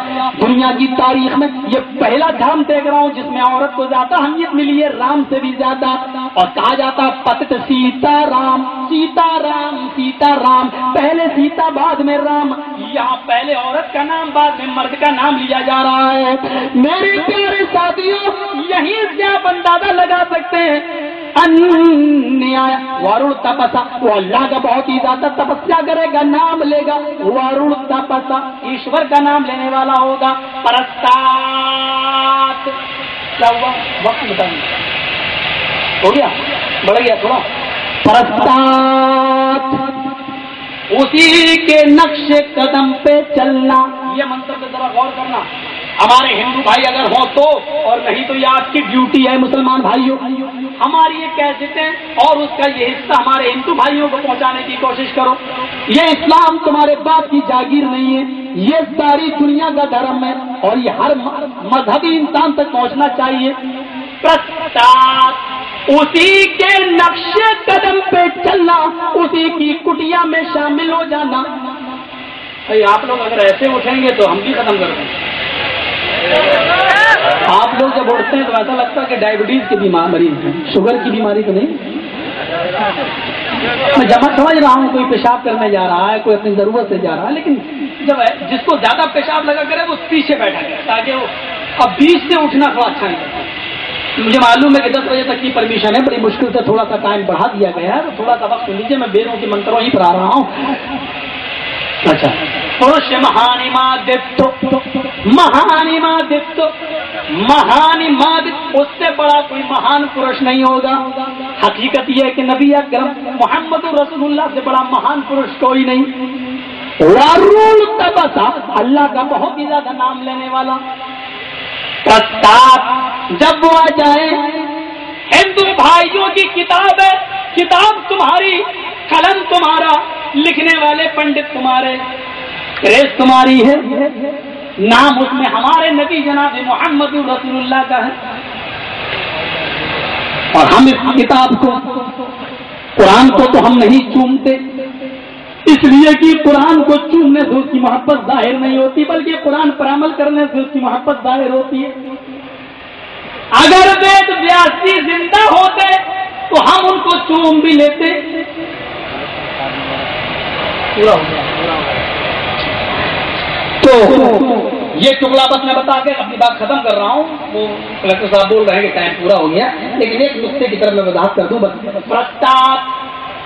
دنیا کی تاریخ میں یہ پہلا دھرم دیکھ رہا ہوں جس میں عورت کو زیادہ اہمیت ملی ہے، رام سے بھی زیادہ۔ اور کہا جاتا پت سیتا رام سیتا رام سیتا رام۔ پہلے سیتا بعد میں رام۔ یہاں پہلے عورت کا نام، بعد میں مرد کا نام لیا جا رہا ہے۔ میرے پیارے ساتھیوں، یہی سے آپ اندازہ لگا سکتے ہیں۔ وارڑ تپسا وہ اللہ کا بہت ہی زیادہ تپسیا کرے گا، نام لے گا۔ وارڑ تپسا ایشور کا نام لینے والا ہوگا۔ پرستات. کیا ہوا وقت بتائیے ہو گیا؟ بڑھ گیا تھوڑا۔ پرستات. اسی کے نقش قدم پہ چلنا۔ یہ منتر پہ ذرا غور کرنا۔ ہمارے ہندو بھائی اگر ہو تو، اور نہیں تو یہ آپ کی ڈیوٹی ہے، مسلمان بھائیوں۔ ہماری یہ کیسے ہیں اور اس کا یہ حصہ ہمارے ہندو بھائیوں کو پہنچانے کی کوشش کرو۔ یہ اسلام تمہارے باپ کی جاگیر نہیں ہے۔ یہ ساری دنیا کا دھرم ہے اور یہ ہر مذہبی انسان تک پہنچنا چاہیے۔ اسی کے نقش قدم پہ چلنا، اسی کی کٹیا میں شامل ہو جانا۔ آپ لوگ اگر ایسے اٹھیں گے تو ہم بھی ختم کر دیں۔ گے آپ لوگ جب اٹھتے ہیں تو ایسا لگتا ہے کہ ڈائبٹیز کی بیمار مریض ہیں۔ شوگر کی بیماری تو نہیں؟ میں جمع سمجھ رہا ہوں کوئی پیشاب کرنے جا رہا ہے، کوئی اپنی ضرورت سے جا رہا ہے، لیکن جب جس کو زیادہ پیشاب لگا کرے، وہ پیچھے بیٹھا کرے، تاکہ وہ اب بیچ سے اٹھنا تھوڑا اچھا نہیں مجھے معلوم ہے کہ دس بجے تک کی پرمیشن ہے، بڑی مشکل سے تھوڑا سا ٹائم بڑھا دیا گیا ہے، تو تھوڑا سا وقت لیجیے میں بیروں کی منتروں ہی پر آ رہا ہوں۔ اچھا۔ پروش مہانی ماں مہانی ماں مہانی ماں اس سے بڑا کوئی مہان پروش نہیں ہوگا۔ حقیقت یہ ہے کہ نبی اکرم محمد رسول اللہ سے بڑا مہان پروش کوئی نہیں۔ اللہ کا بہت ہی زیادہ نام لینے والا۔ جب وہ آ جائے، ہندو بھائیوں کی کتاب ہے، کتاب تمہاری، قلم تمہارا، لکھنے والے پنڈت تمہارے۔ ریس تمہاری ہے۔ نام اس میں ہمارے نبی جناب محمد رسول اللہ کا ہے۔ اور ہم اس کتاب کو، قرآن کو تو ہم نہیں چومتے۔ اس لیے کہ قرآن کو چومنے سے اس کی محبت ظاہر نہیں ہوتی، بلکہ قرآن پر عمل کرنے سے اس کی محبت ظاہر ہوتی ہے۔ اگر وید ویاسی زندہ ہوتے تو ہم ان کو چوم بھی لیتے۔ تو یہ ٹکڑا بس میں بتا کے اپنی بات ختم کر رہا ہوں۔ وہ کلکٹر صاحب بول رہے ہیں کہ ٹائم پورا ہو گیا، لیکن ایک نقطے کی طرف میں وضاحت کر دوں بس۔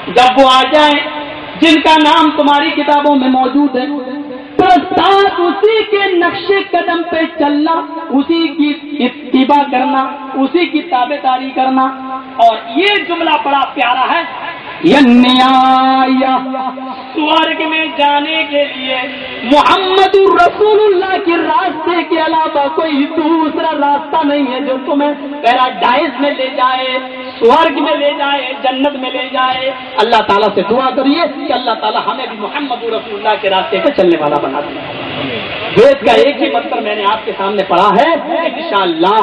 جب وہ آ جائیں جن کا نام تمہاری کتابوں میں موجود ہے اسی کے نقش قدم پہ چلنا، اسی کی اتباع کرنا، اسی کی تابے داری کرنا۔ اور یہ جملہ بڑا پیارا ہے۔ سورگ میں جانے کے لیے محمد الرسول اللہ کے راستے کے علاوہ کوئی دوسرا راستہ نہیں ہے جو تمہیں پیراڈائز میں لے جائے سورگ میں لے جائے، جنت میں لے جائے۔ اللہ تعالیٰ سے دعا کریے کہ اللہ تعالیٰ ہمیں بھی محمد رسول اللہ کے راستے پہ چلنے والا بنا دیا وید کا ایک ہی منتر میں نے آپ کے سامنے پڑھا ہے۔ انشاءاللہ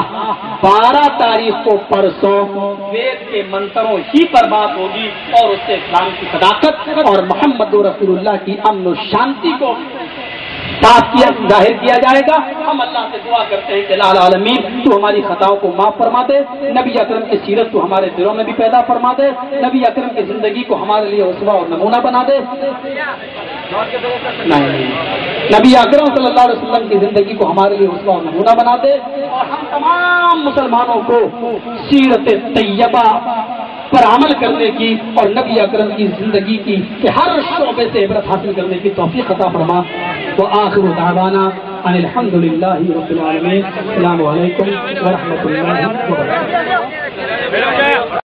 بارہ تاریخ کو پرسوں وید کے منتروں ہی پر بات ہوگی اور اس سے اسلام کی صداقت اور محمد رسول اللہ کی امن و شانتی کو صاف کیا، ظاہر کیا جائے گا۔ ہم اللہ سے دعا کرتے ہیں کہ لال عالمین، تو ہماری خطاؤں کو معاف فرما دے۔ نبی اکرم کی سیرت تو ہمارے دلوں میں بھی پیدا فرما دے۔ نبی اکرم کی زندگی کو ہمارے لیے اسوا اور نمونہ بنا دے۔ نبی اکرم صلی اللہ علیہ وسلم کی زندگی کو ہمارے لیے اسوا اور نمونہ بنا دے۔ اور ہم تمام مسلمانوں کو سیرت طیبہ پر عمل کرنے کی اور نبی اکرم کی زندگی کی کہ ہر شعبے سے عبرت حاصل کرنے کی توفیق عطا فرما۔ تو آخر دعوانا ان الحمد للہ رب العالمین. السلام علیکم ورحمۃ اللہ وبرکاتہ.